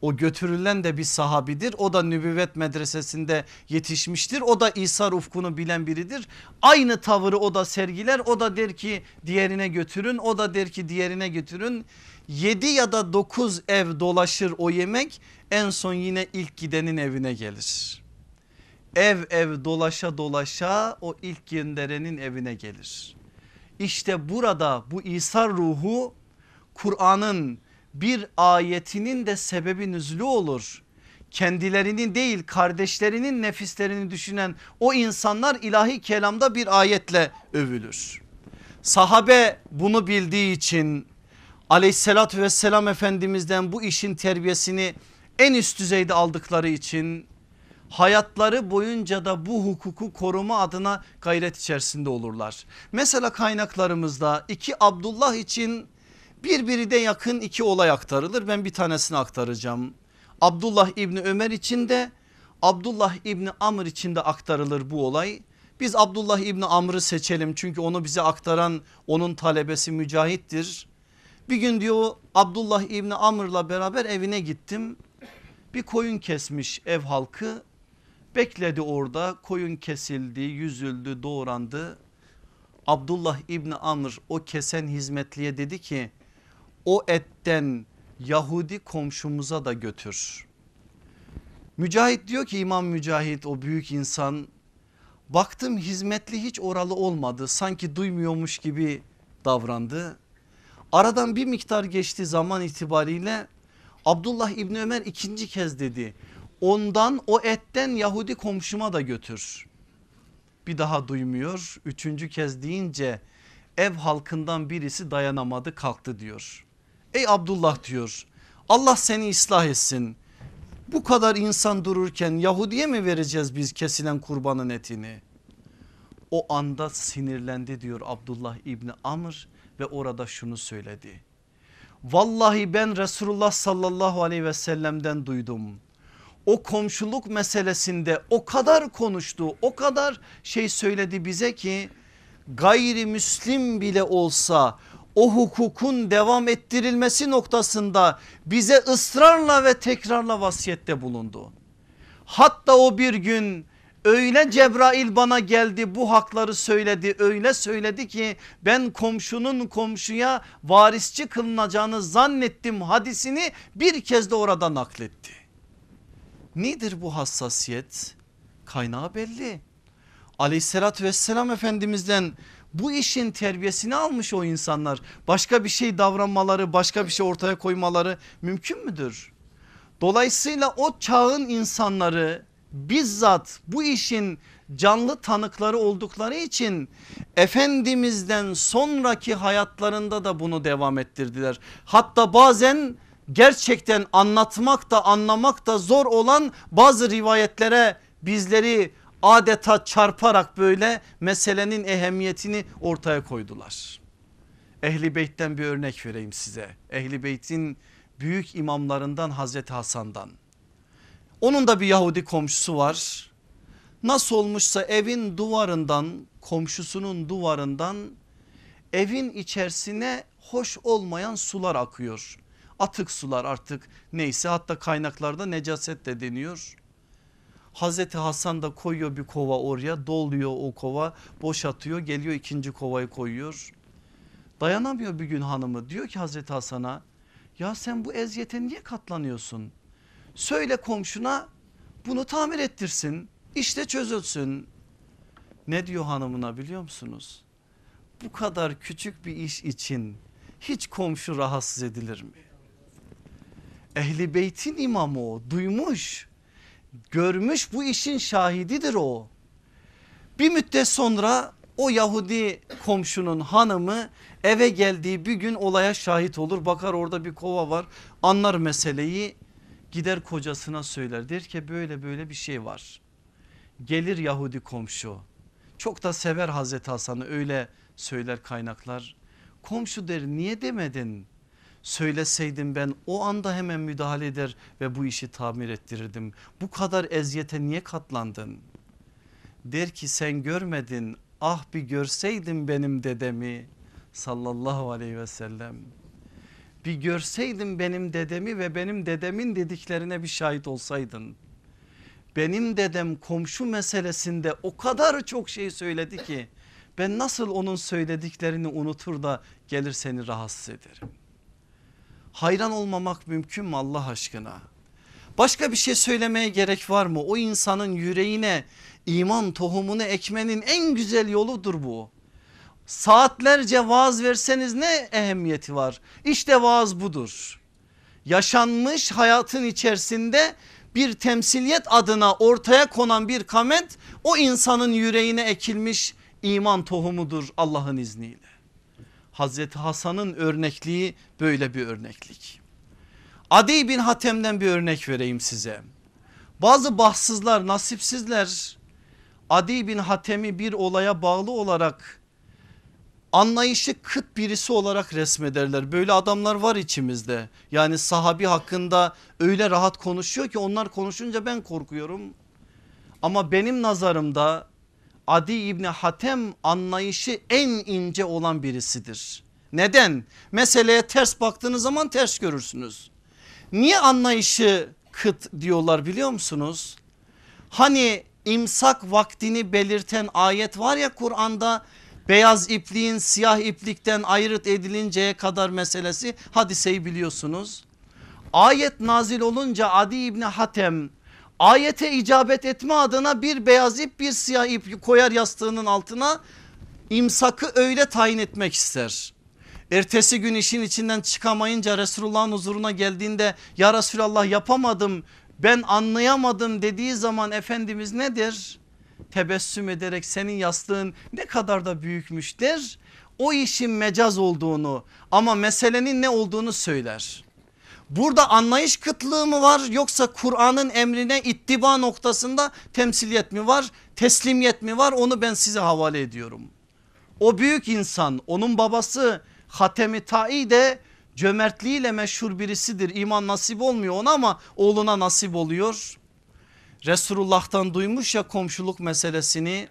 O götürülen de bir sahabidir. O da nübüvvet medresesinde yetişmiştir. O da İsa ufkunu bilen biridir. Aynı tavırı o da sergiler. O da der ki diğerine götürün. O da der ki diğerine götürün. 7 ya da 9 ev dolaşır o yemek. En son yine ilk gidenin evine gelir. Ev ev dolaşa dolaşa o ilk gönderenin evine gelir. İşte burada bu İsa ruhu Kur'an'ın bir ayetinin de sebebi nüzlü olur. Kendilerini değil kardeşlerinin nefislerini düşünen o insanlar ilahi kelamda bir ayetle övülür. Sahabe bunu bildiği için aleyhissalatü vesselam efendimizden bu işin terbiyesini en üst düzeyde aldıkları için hayatları boyunca da bu hukuku koruma adına gayret içerisinde olurlar. Mesela kaynaklarımızda iki Abdullah için Birbiri de yakın iki olay aktarılır. Ben bir tanesini aktaracağım. Abdullah İbni Ömer için de Abdullah İbni Amr için de aktarılır bu olay. Biz Abdullah İbni Amr'ı seçelim çünkü onu bize aktaran onun talebesi Mücahit'tir. Bir gün diyor Abdullah İbni Amr'la beraber evine gittim. Bir koyun kesmiş ev halkı bekledi orada koyun kesildi yüzüldü doğrandı. Abdullah İbni Amr o kesen hizmetliye dedi ki o etten Yahudi komşumuza da götür. Mücahit diyor ki İmam Mücahit o büyük insan baktım hizmetli hiç oralı olmadı sanki duymuyormuş gibi davrandı. Aradan bir miktar geçti zaman itibariyle Abdullah İbni Ömer ikinci kez dedi ondan o etten Yahudi komşuma da götür. Bir daha duymuyor üçüncü kez deyince ev halkından birisi dayanamadı kalktı diyor. Ey Abdullah diyor Allah seni ıslah etsin. Bu kadar insan dururken Yahudi'ye mi vereceğiz biz kesilen kurbanın etini? O anda sinirlendi diyor Abdullah İbni Amr ve orada şunu söyledi. Vallahi ben Resulullah sallallahu aleyhi ve sellem'den duydum. O komşuluk meselesinde o kadar konuştu o kadar şey söyledi bize ki gayrimüslim bile olsa o hukukun devam ettirilmesi noktasında bize ısrarla ve tekrarla vasiyette bulundu. Hatta o bir gün öyle Cebrail bana geldi bu hakları söyledi öyle söyledi ki ben komşunun komşuya varisçi kılınacağını zannettim hadisini bir kez de orada nakletti. Nedir bu hassasiyet? Kaynağı belli. Aleyhissalatü vesselam efendimizden bu işin terbiyesini almış o insanlar. Başka bir şey davranmaları başka bir şey ortaya koymaları mümkün müdür? Dolayısıyla o çağın insanları bizzat bu işin canlı tanıkları oldukları için Efendimiz'den sonraki hayatlarında da bunu devam ettirdiler. Hatta bazen gerçekten anlatmak da anlamak da zor olan bazı rivayetlere bizleri adeta çarparak böyle meselenin ehemmiyetini ortaya koydular. Ehli Beyt'ten bir örnek vereyim size. Ehli Beyt'in büyük imamlarından Hazreti Hasan'dan. Onun da bir Yahudi komşusu var. Nasıl olmuşsa evin duvarından komşusunun duvarından evin içerisine hoş olmayan sular akıyor. Atık sular artık neyse hatta kaynaklarda necaset de deniyor. Hazreti Hasan da koyuyor bir kova oraya doluyor o kova boşatıyor geliyor ikinci kovayı koyuyor. Dayanamıyor bir gün hanımı diyor ki Hazreti Hasan'a ya sen bu eziyete niye katlanıyorsun? Söyle komşuna bunu tamir ettirsin işte çözülsün. Ne diyor hanımına biliyor musunuz? Bu kadar küçük bir iş için hiç komşu rahatsız edilir mi? Ehli beytin imamı o duymuş görmüş bu işin şahididir o. Bir müddet sonra o Yahudi komşunun hanımı eve geldiği bir gün olaya şahit olur. Bakar orada bir kova var anlar meseleyi gider kocasına söyler. Der ki böyle böyle bir şey var. Gelir Yahudi komşu çok da sever Hazreti Hasan'ı öyle söyler kaynaklar. Komşu der niye demedin? Söyleseydim ben o anda hemen müdahale eder ve bu işi tamir ettirirdim. Bu kadar eziyete niye katlandın? Der ki sen görmedin ah bir görseydin benim dedemi sallallahu aleyhi ve sellem. Bir görseydin benim dedemi ve benim dedemin dediklerine bir şahit olsaydın. Benim dedem komşu meselesinde o kadar çok şey söyledi ki ben nasıl onun söylediklerini unutur da gelir seni rahatsız ederim. Hayran olmamak mümkün mü Allah aşkına? Başka bir şey söylemeye gerek var mı? O insanın yüreğine iman tohumunu ekmenin en güzel yoludur bu. Saatlerce vaaz verseniz ne ehemmiyeti var? İşte vaaz budur. Yaşanmış hayatın içerisinde bir temsiliyet adına ortaya konan bir kamet o insanın yüreğine ekilmiş iman tohumudur Allah'ın izniyle. Hazreti Hasan'ın örnekliği böyle bir örneklik. Adi bin Hatem'den bir örnek vereyim size. Bazı bahtsızlar nasipsizler Adi bin Hatem'i bir olaya bağlı olarak anlayışı kıt birisi olarak resmederler. Böyle adamlar var içimizde. Yani sahabi hakkında öyle rahat konuşuyor ki onlar konuşunca ben korkuyorum. Ama benim nazarımda Adi İbni Hatem anlayışı en ince olan birisidir. Neden? Meseleye ters baktığınız zaman ters görürsünüz. Niye anlayışı kıt diyorlar biliyor musunuz? Hani imsak vaktini belirten ayet var ya Kur'an'da beyaz ipliğin siyah iplikten ayrıt edilinceye kadar meselesi hadiseyi biliyorsunuz. Ayet nazil olunca Adi İbni Hatem ayete icabet etme adına bir beyaz ip bir siyah ip koyar yastığının altına imsakı öyle tayin etmek ister. Ertesi gün işin içinden çıkamayınca Resulullah'ın huzuruna geldiğinde ya Resulallah yapamadım ben anlayamadım dediği zaman Efendimiz nedir? Tebessüm ederek senin yastığın ne kadar da büyükmüş der. O işin mecaz olduğunu ama meselenin ne olduğunu söyler. Burada anlayış kıtlığı mı var yoksa Kur'an'ın emrine ittiba noktasında temsiliyet mi var teslimiyet mi var onu ben size havale ediyorum. O büyük insan onun babası Hatemi Ta'i de cömertliğiyle meşhur birisidir. İman nasip olmuyor ona ama oğluna nasip oluyor. Resulullah'tan duymuş ya komşuluk meselesini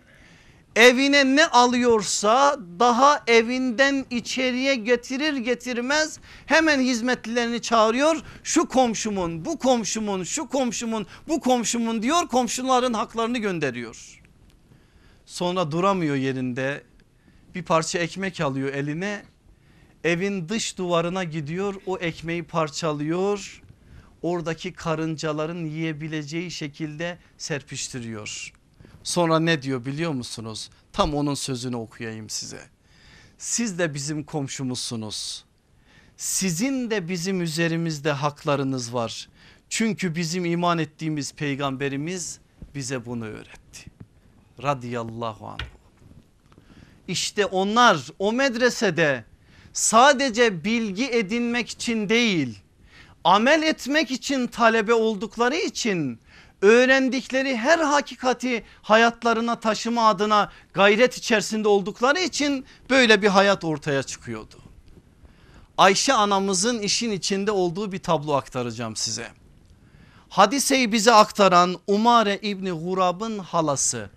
evine ne alıyorsa daha evinden içeriye getirir getirmez hemen hizmetlilerini çağırıyor. Şu komşumun bu komşumun şu komşumun bu komşumun diyor komşuların haklarını gönderiyor. Sonra duramıyor yerinde bir parça ekmek alıyor eline evin dış duvarına gidiyor o ekmeği parçalıyor oradaki karıncaların yiyebileceği şekilde serpiştiriyor. Sonra ne diyor biliyor musunuz? Tam onun sözünü okuyayım size. Siz de bizim komşumuzsunuz. Sizin de bizim üzerimizde haklarınız var. Çünkü bizim iman ettiğimiz peygamberimiz bize bunu öğretti. Radiyallahu anh. İşte onlar o medresede sadece bilgi edinmek için değil amel etmek için talebe oldukları için öğrendikleri her hakikati hayatlarına taşıma adına gayret içerisinde oldukları için böyle bir hayat ortaya çıkıyordu. Ayşe anamızın işin içinde olduğu bir tablo aktaracağım size. Hadiseyi bize aktaran Umare İbni Hurab'ın halası.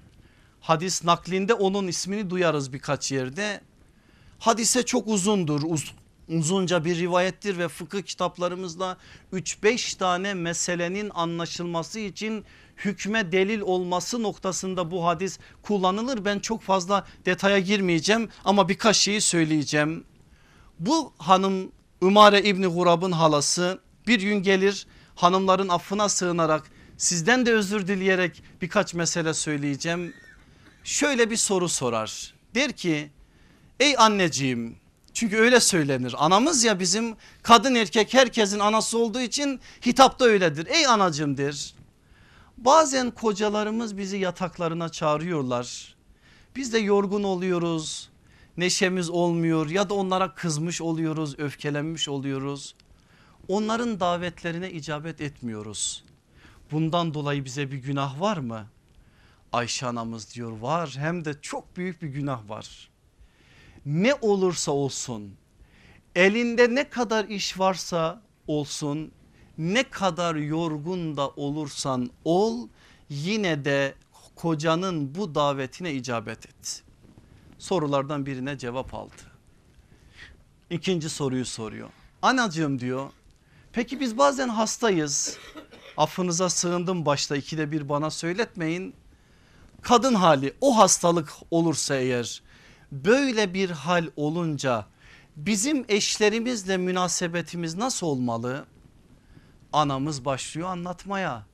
Hadis naklinde onun ismini duyarız birkaç yerde. Hadise çok uzundur. Uz uzunca bir rivayettir ve fıkıh kitaplarımızda 3-5 tane meselenin anlaşılması için hükme delil olması noktasında bu hadis kullanılır. Ben çok fazla detaya girmeyeceğim ama birkaç şeyi söyleyeceğim. Bu hanım Ümare İbni Hurab'ın halası bir gün gelir hanımların affına sığınarak sizden de özür dileyerek birkaç mesele söyleyeceğim. Şöyle bir soru sorar der ki ey anneciğim çünkü öyle söylenir anamız ya bizim kadın erkek herkesin anası olduğu için hitapta öyledir ey anacım der. Bazen kocalarımız bizi yataklarına çağırıyorlar biz de yorgun oluyoruz neşemiz olmuyor ya da onlara kızmış oluyoruz öfkelenmiş oluyoruz onların davetlerine icabet etmiyoruz. Bundan dolayı bize bir günah var mı? Ayşe anamız diyor var hem de çok büyük bir günah var. Ne olursa olsun elinde ne kadar iş varsa olsun ne kadar yorgun da olursan ol yine de kocanın bu davetine icabet et. Sorulardan birine cevap aldı. İkinci soruyu soruyor. Anacığım diyor Peki biz bazen hastayız. Affınıza sığındım başta ikide bir bana söyletmeyin. Kadın hali o hastalık olursa eğer böyle bir hal olunca bizim eşlerimizle münasebetimiz nasıl olmalı? Anamız başlıyor anlatmaya.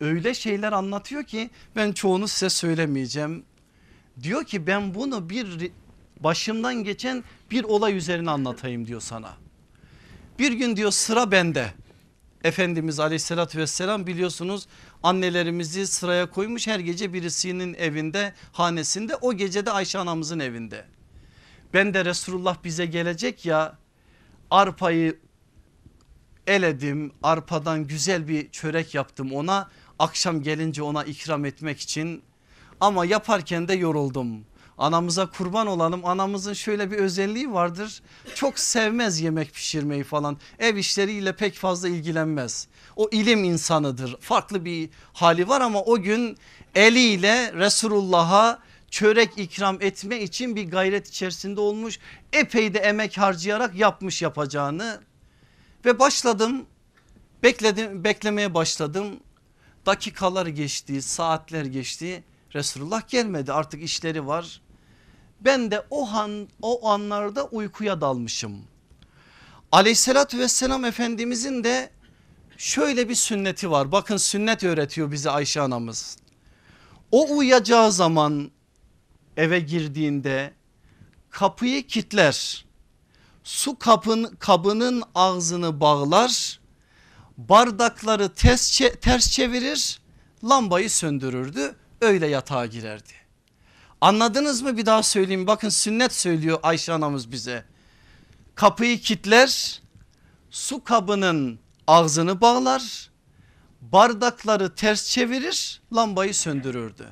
Öyle şeyler anlatıyor ki ben çoğunu size söylemeyeceğim. Diyor ki ben bunu bir başımdan geçen bir olay üzerine anlatayım diyor sana. Bir gün diyor sıra bende. Efendimiz aleyhissalatü vesselam biliyorsunuz annelerimizi sıraya koymuş her gece birisinin evinde hanesinde o gece de Ayşe anamızın evinde. Ben de Resulullah bize gelecek ya arpayı eledim arpadan güzel bir çörek yaptım ona akşam gelince ona ikram etmek için ama yaparken de yoruldum Anamıza kurban olalım anamızın şöyle bir özelliği vardır. Çok sevmez yemek pişirmeyi falan ev işleriyle pek fazla ilgilenmez. O ilim insanıdır farklı bir hali var ama o gün eliyle Resulullah'a çörek ikram etme için bir gayret içerisinde olmuş. Epey de emek harcayarak yapmış yapacağını ve başladım bekledim beklemeye başladım. Dakikalar geçti saatler geçti Resulullah gelmedi artık işleri var. Ben de o an o anlarda uykuya dalmışım. Aleyhissalatü vesselam Efendimizin de şöyle bir sünneti var. Bakın sünnet öğretiyor bize Ayşe anamız. O uyuyacağı zaman eve girdiğinde kapıyı kitler. Su kapın, kabının ağzını bağlar. Bardakları ters, ters çevirir. Lambayı söndürürdü. Öyle yatağa girerdi. Anladınız mı bir daha söyleyeyim bakın sünnet söylüyor Ayşe anamız bize. Kapıyı kitler su kabının ağzını bağlar bardakları ters çevirir lambayı söndürürdü.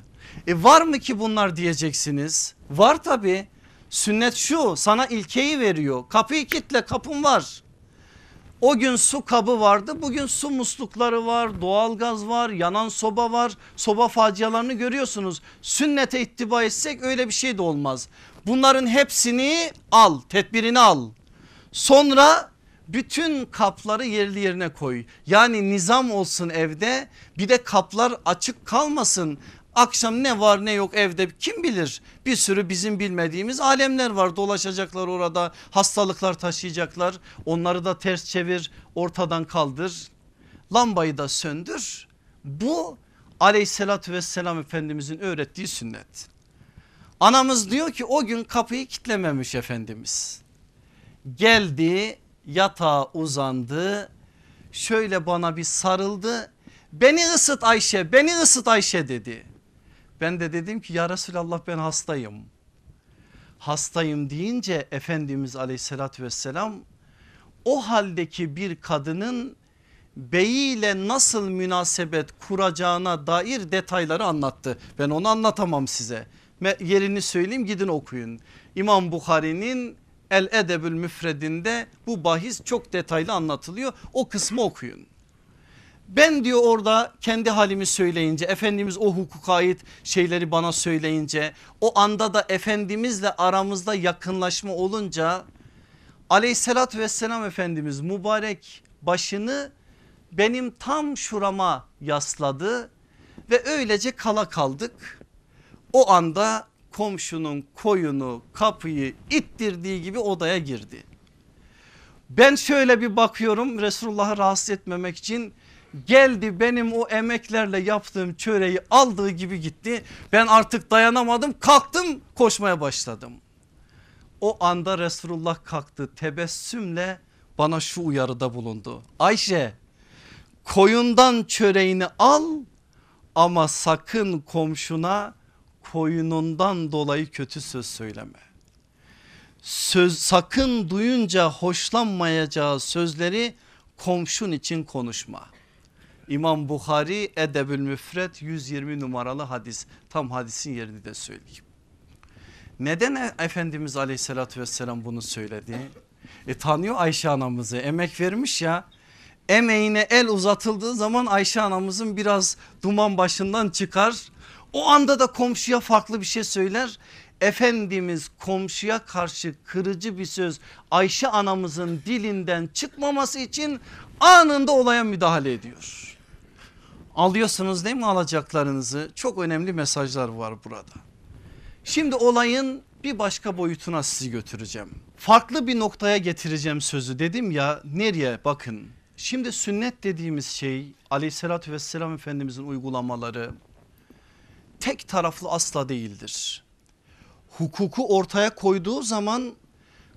E var mı ki bunlar diyeceksiniz var tabi sünnet şu sana ilkeyi veriyor kapıyı kitle kapın var o gün su kabı vardı bugün su muslukları var doğalgaz var yanan soba var soba facialarını görüyorsunuz. Sünnete ittiba etsek öyle bir şey de olmaz. Bunların hepsini al tedbirini al sonra bütün kapları yerli yerine koy. Yani nizam olsun evde bir de kaplar açık kalmasın. Akşam ne var ne yok evde kim bilir bir sürü bizim bilmediğimiz alemler var dolaşacaklar orada hastalıklar taşıyacaklar onları da ters çevir ortadan kaldır lambayı da söndür bu aleyhissalatü vesselam efendimizin öğrettiği sünnet. Anamız diyor ki o gün kapıyı kitlememiş Efendimiz geldi yatağa uzandı şöyle bana bir sarıldı Beni ısıt Ayşe beni ısıt Ayşe dedi. Ben de dedim ki ya Resulallah ben hastayım. Hastayım deyince Efendimiz aleyhissalatü vesselam o haldeki bir kadının beyiyle nasıl münasebet kuracağına dair detayları anlattı. Ben onu anlatamam size. Yerini söyleyeyim gidin okuyun. İmam Bukhari'nin El Edebül Müfredinde bu bahis çok detaylı anlatılıyor. O kısmı okuyun. Ben diyor orada kendi halimi söyleyince Efendimiz o hukuka ait şeyleri bana söyleyince o anda da Efendimizle aramızda yakınlaşma olunca aleyhissalatü vesselam Efendimiz mübarek başını benim tam şurama yasladı ve öylece kala kaldık. O anda komşunun koyunu kapıyı ittirdiği gibi odaya girdi. Ben şöyle bir bakıyorum Resulullah'ı rahatsız etmemek için geldi benim o emeklerle yaptığım çöreği aldığı gibi gitti. Ben artık dayanamadım kalktım koşmaya başladım. O anda Resulullah kalktı tebessümle bana şu uyarıda bulundu. Ayşe koyundan çöreğini al ama sakın komşuna koyunundan dolayı kötü söz söyleme. Söz sakın duyunca hoşlanmayacağı sözleri komşun için konuşma. İmam Bukhari Edebül Müfret 120 numaralı hadis tam hadisin yerini de söyleyeyim. Neden Efendimiz aleyhissalatü vesselam bunu söyledi? E tanıyor Ayşe anamızı emek vermiş ya emeğine el uzatıldığı zaman Ayşe anamızın biraz duman başından çıkar. O anda da komşuya farklı bir şey söyler. Efendimiz komşuya karşı kırıcı bir söz Ayşe anamızın dilinden çıkmaması için anında olaya müdahale ediyor. Alıyorsunuz değil mi alacaklarınızı? Çok önemli mesajlar var burada. Şimdi olayın bir başka boyutuna sizi götüreceğim. Farklı bir noktaya getireceğim sözü dedim ya nereye bakın. Şimdi sünnet dediğimiz şey aleyhissalatü vesselam efendimizin uygulamaları tek taraflı asla değildir. Hukuku ortaya koyduğu zaman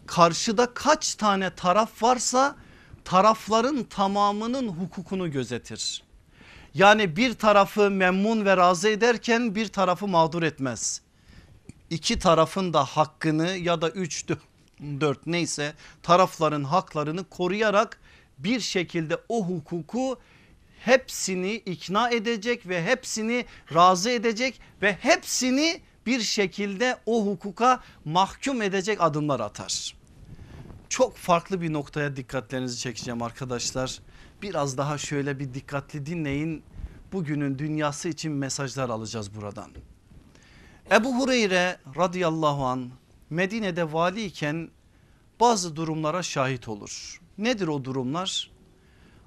karşıda kaç tane taraf varsa tarafların tamamının hukukunu gözetir. Yani bir tarafı memnun ve razı ederken bir tarafı mağdur etmez. İki tarafın da hakkını ya da üç dört neyse tarafların haklarını koruyarak bir şekilde o hukuku hepsini ikna edecek ve hepsini razı edecek ve hepsini bir şekilde o hukuka mahkum edecek adımlar atar. Çok farklı bir noktaya dikkatlerinizi çekeceğim arkadaşlar. Biraz daha şöyle bir dikkatli dinleyin. Bugünün dünyası için mesajlar alacağız buradan. Ebu Hureyre radıyallahu an Medine'de vali iken bazı durumlara şahit olur. Nedir o durumlar?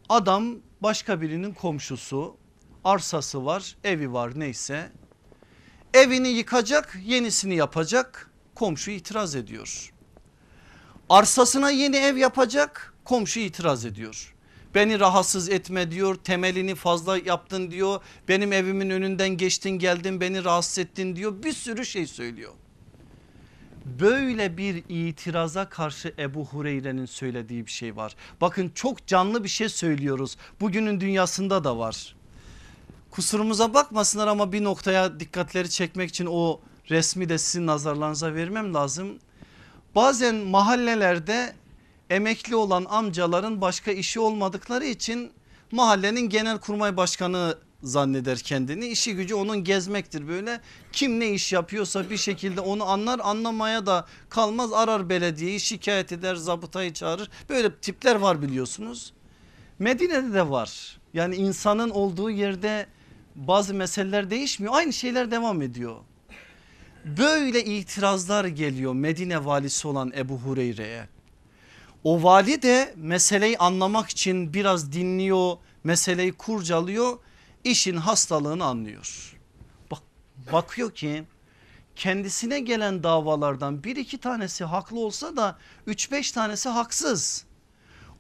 Adam başka birinin komşusu arsası var evi var neyse evini yıkacak yenisini yapacak komşu itiraz ediyor. Arsasına yeni ev yapacak komşu itiraz ediyor. Beni rahatsız etme diyor temelini fazla yaptın diyor benim evimin önünden geçtin geldin beni rahatsız ettin diyor bir sürü şey söylüyor. Böyle bir itiraza karşı Ebu Hureyre'nin söylediği bir şey var. Bakın çok canlı bir şey söylüyoruz. Bugünün dünyasında da var. Kusurumuza bakmasınlar ama bir noktaya dikkatleri çekmek için o resmi de sizin nazarlarınıza vermem lazım. Bazen mahallelerde emekli olan amcaların başka işi olmadıkları için mahallenin genel kurmay başkanı zanneder kendini. İşi gücü onun gezmektir böyle. Kim ne iş yapıyorsa bir şekilde onu anlar anlamaya da kalmaz arar belediyeyi şikayet eder zabıtayı çağırır. Böyle tipler var biliyorsunuz. Medine'de de var. Yani insanın olduğu yerde bazı meseleler değişmiyor. Aynı şeyler devam ediyor. Böyle itirazlar geliyor Medine valisi olan Ebu Hureyre'ye. O vali de meseleyi anlamak için biraz dinliyor, meseleyi kurcalıyor işin hastalığını anlıyor. Bak, bakıyor ki kendisine gelen davalardan bir iki tanesi haklı olsa da üç beş tanesi haksız.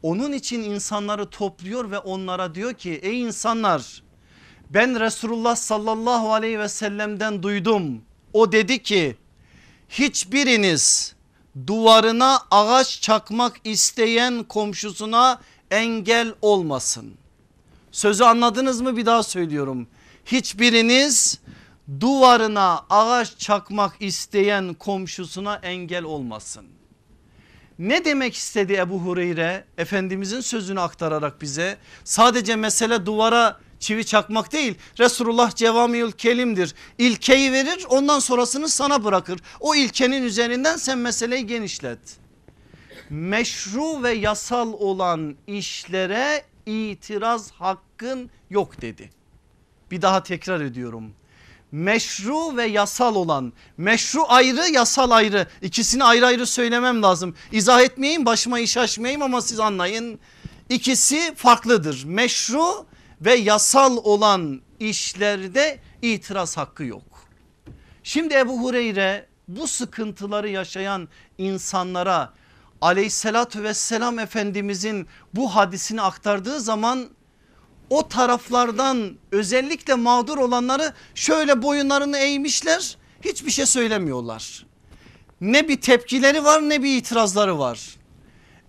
Onun için insanları topluyor ve onlara diyor ki ey insanlar ben Resulullah sallallahu aleyhi ve sellem'den duydum. O dedi ki hiçbiriniz duvarına ağaç çakmak isteyen komşusuna engel olmasın. Sözü anladınız mı bir daha söylüyorum. Hiçbiriniz duvarına ağaç çakmak isteyen komşusuna engel olmasın. Ne demek istedi Ebu Hureyre? Efendimizin sözünü aktararak bize sadece mesele duvara çivi çakmak değil. Resulullah cevamiül kelimdir. İlkeyi verir ondan sonrasını sana bırakır. O ilkenin üzerinden sen meseleyi genişlet. Meşru ve yasal olan işlere itiraz hakkın yok dedi. Bir daha tekrar ediyorum meşru ve yasal olan meşru ayrı yasal ayrı ikisini ayrı ayrı söylemem lazım. İzah etmeyeyim başıma iş açmayayım ama siz anlayın. İkisi farklıdır meşru ve yasal olan işlerde itiraz hakkı yok. Şimdi Ebu Hureyre bu sıkıntıları yaşayan insanlara aleyhissalatü vesselam efendimizin bu hadisini aktardığı zaman o taraflardan özellikle mağdur olanları şöyle boyunlarını eğmişler hiçbir şey söylemiyorlar. Ne bir tepkileri var ne bir itirazları var.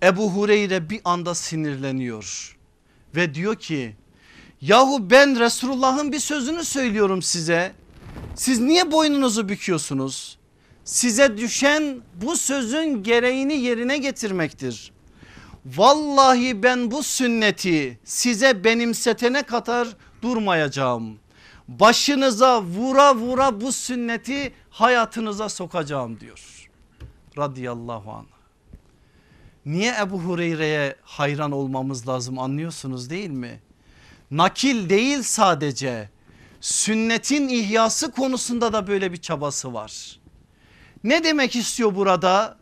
Ebu Hureyre bir anda sinirleniyor ve diyor ki yahu ben Resulullah'ın bir sözünü söylüyorum size. Siz niye boynunuzu büküyorsunuz? Size düşen bu sözün gereğini yerine getirmektir. Vallahi ben bu sünneti size benimsetene kadar durmayacağım. Başınıza vura vura bu sünneti hayatınıza sokacağım diyor. Radıyallahu anh. Niye Ebu Hureyre'ye hayran olmamız lazım anlıyorsunuz değil mi? Nakil değil sadece sünnetin ihyası konusunda da böyle bir çabası var. Ne demek istiyor burada?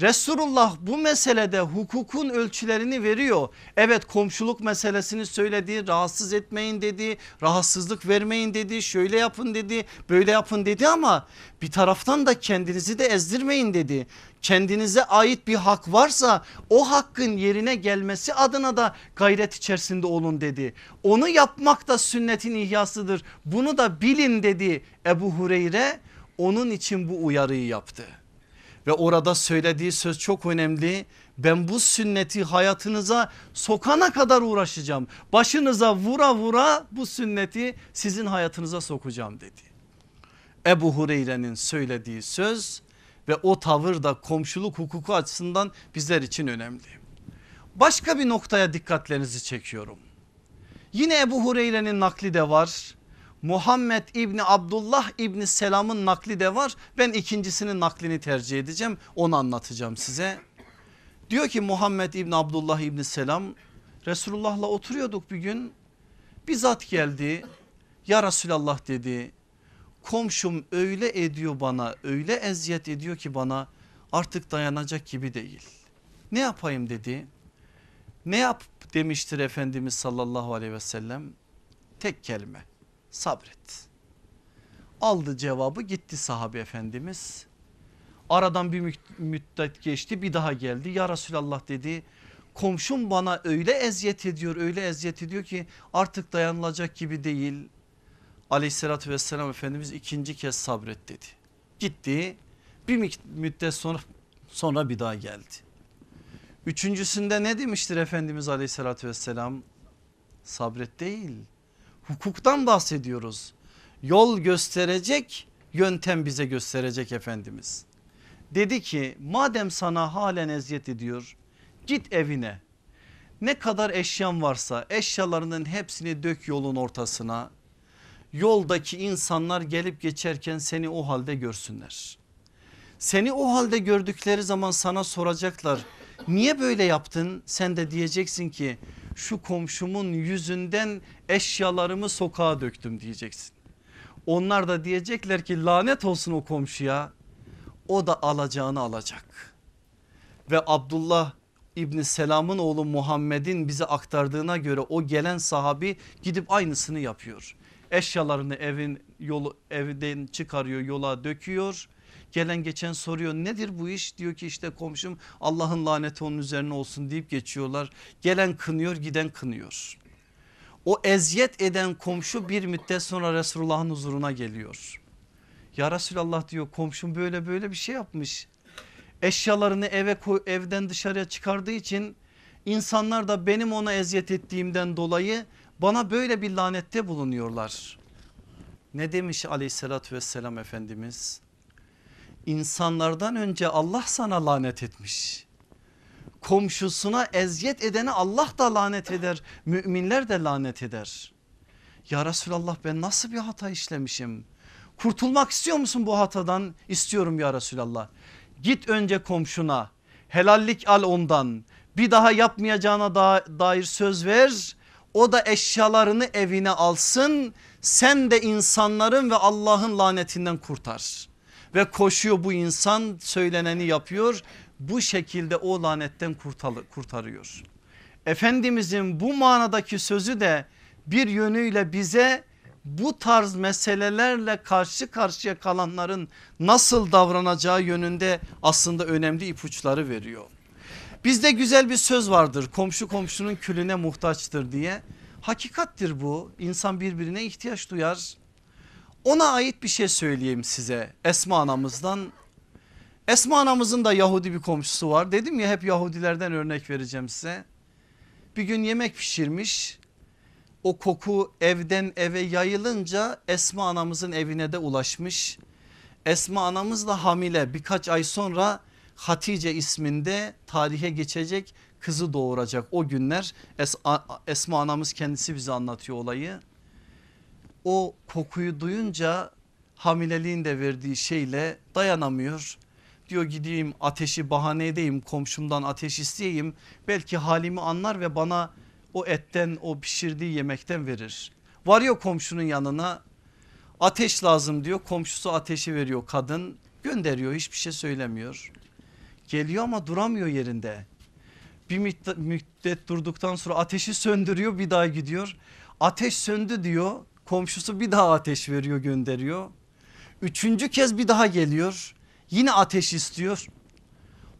Resulullah bu meselede hukukun ölçülerini veriyor. Evet komşuluk meselesini söyledi rahatsız etmeyin dedi rahatsızlık vermeyin dedi şöyle yapın dedi böyle yapın dedi ama bir taraftan da kendinizi de ezdirmeyin dedi. Kendinize ait bir hak varsa o hakkın yerine gelmesi adına da gayret içerisinde olun dedi. Onu yapmak da sünnetin ihyasıdır bunu da bilin dedi Ebu Hureyre onun için bu uyarıyı yaptı. Ve orada söylediği söz çok önemli. Ben bu sünneti hayatınıza sokana kadar uğraşacağım. Başınıza vura vura bu sünneti sizin hayatınıza sokacağım dedi. Ebu Hureyre'nin söylediği söz ve o tavır da komşuluk hukuku açısından bizler için önemli. Başka bir noktaya dikkatlerinizi çekiyorum. Yine Ebu Hureyre'nin nakli de var. Muhammed İbni Abdullah İbni Selam'ın nakli de var. Ben ikincisinin naklini tercih edeceğim. Onu anlatacağım size. Diyor ki Muhammed İbni Abdullah İbni Selam Resulullah'la oturuyorduk bir gün. Bir zat geldi. Ya Resulallah dedi. Komşum öyle ediyor bana öyle eziyet ediyor ki bana artık dayanacak gibi değil. Ne yapayım dedi. Ne yap demiştir Efendimiz sallallahu aleyhi ve sellem. Tek kelime sabret. Aldı cevabı gitti sahabe efendimiz. Aradan bir müddet geçti bir daha geldi. Ya Resulallah dedi komşum bana öyle eziyet ediyor öyle eziyet ediyor ki artık dayanılacak gibi değil. Aleyhissalatü vesselam Efendimiz ikinci kez sabret dedi. Gitti bir müddet sonra, sonra bir daha geldi. Üçüncüsünde ne demiştir Efendimiz aleyhissalatü vesselam? Sabret değil hukuktan bahsediyoruz. Yol gösterecek yöntem bize gösterecek Efendimiz. Dedi ki madem sana halen eziyet ediyor git evine ne kadar eşyan varsa eşyalarının hepsini dök yolun ortasına. Yoldaki insanlar gelip geçerken seni o halde görsünler. Seni o halde gördükleri zaman sana soracaklar niye böyle yaptın? Sen de diyeceksin ki şu komşumun yüzünden eşyalarımı sokağa döktüm diyeceksin. Onlar da diyecekler ki lanet olsun o komşuya o da alacağını alacak. Ve Abdullah İbni Selam'ın oğlu Muhammed'in bize aktardığına göre o gelen sahabi gidip aynısını yapıyor. Eşyalarını evin yolu evden çıkarıyor yola döküyor Gelen geçen soruyor nedir bu iş? Diyor ki işte komşum Allah'ın laneti onun üzerine olsun deyip geçiyorlar. Gelen kınıyor giden kınıyor. O eziyet eden komşu bir müddet sonra Resulullah'ın huzuruna geliyor. Ya Resulallah diyor komşum böyle böyle bir şey yapmış. Eşyalarını eve koy, evden dışarıya çıkardığı için insanlar da benim ona eziyet ettiğimden dolayı Bana böyle bir lanette bulunuyorlar. Ne demiş aleyhissalatü vesselam Efendimiz? İnsanlardan önce Allah sana lanet etmiş. Komşusuna eziyet edeni Allah da lanet eder. Müminler de lanet eder. Ya Resulallah ben nasıl bir hata işlemişim? Kurtulmak istiyor musun bu hatadan? İstiyorum ya Resulallah. Git önce komşuna helallik al ondan bir daha yapmayacağına dair söz ver. O da eşyalarını evine alsın sen de insanların ve Allah'ın lanetinden kurtar. Ve koşuyor bu insan söyleneni yapıyor bu şekilde o lanetten kurtarıyor. Efendimizin bu manadaki sözü de bir yönüyle bize bu tarz meselelerle karşı karşıya kalanların nasıl davranacağı yönünde aslında önemli ipuçları veriyor. Bizde güzel bir söz vardır komşu komşunun külüne muhtaçtır diye. Hakikattir bu insan birbirine ihtiyaç duyar. Ona ait bir şey söyleyeyim size Esma anamızdan. Esma anamızın da Yahudi bir komşusu var. Dedim ya hep Yahudilerden örnek vereceğim size. Bir gün yemek pişirmiş. O koku evden eve yayılınca Esma anamızın evine de ulaşmış. Esma anamız da hamile birkaç ay sonra Hatice isminde tarihe geçecek kızı doğuracak o günler Esma anamız kendisi bize anlatıyor olayı. O kokuyu duyunca hamileliğin de verdiği şeyle dayanamıyor. Diyor gideyim ateşi bahane edeyim komşumdan ateş isteyeyim belki halimi anlar ve bana o etten o pişirdiği yemekten verir. Varıyor komşunun yanına ateş lazım diyor komşusu ateşi veriyor kadın gönderiyor hiçbir şey söylemiyor. Geliyor ama duramıyor yerinde. Bir müddet durduktan sonra ateşi söndürüyor bir daha gidiyor. Ateş söndü diyor komşusu bir daha ateş veriyor gönderiyor. Üçüncü kez bir daha geliyor yine ateş istiyor.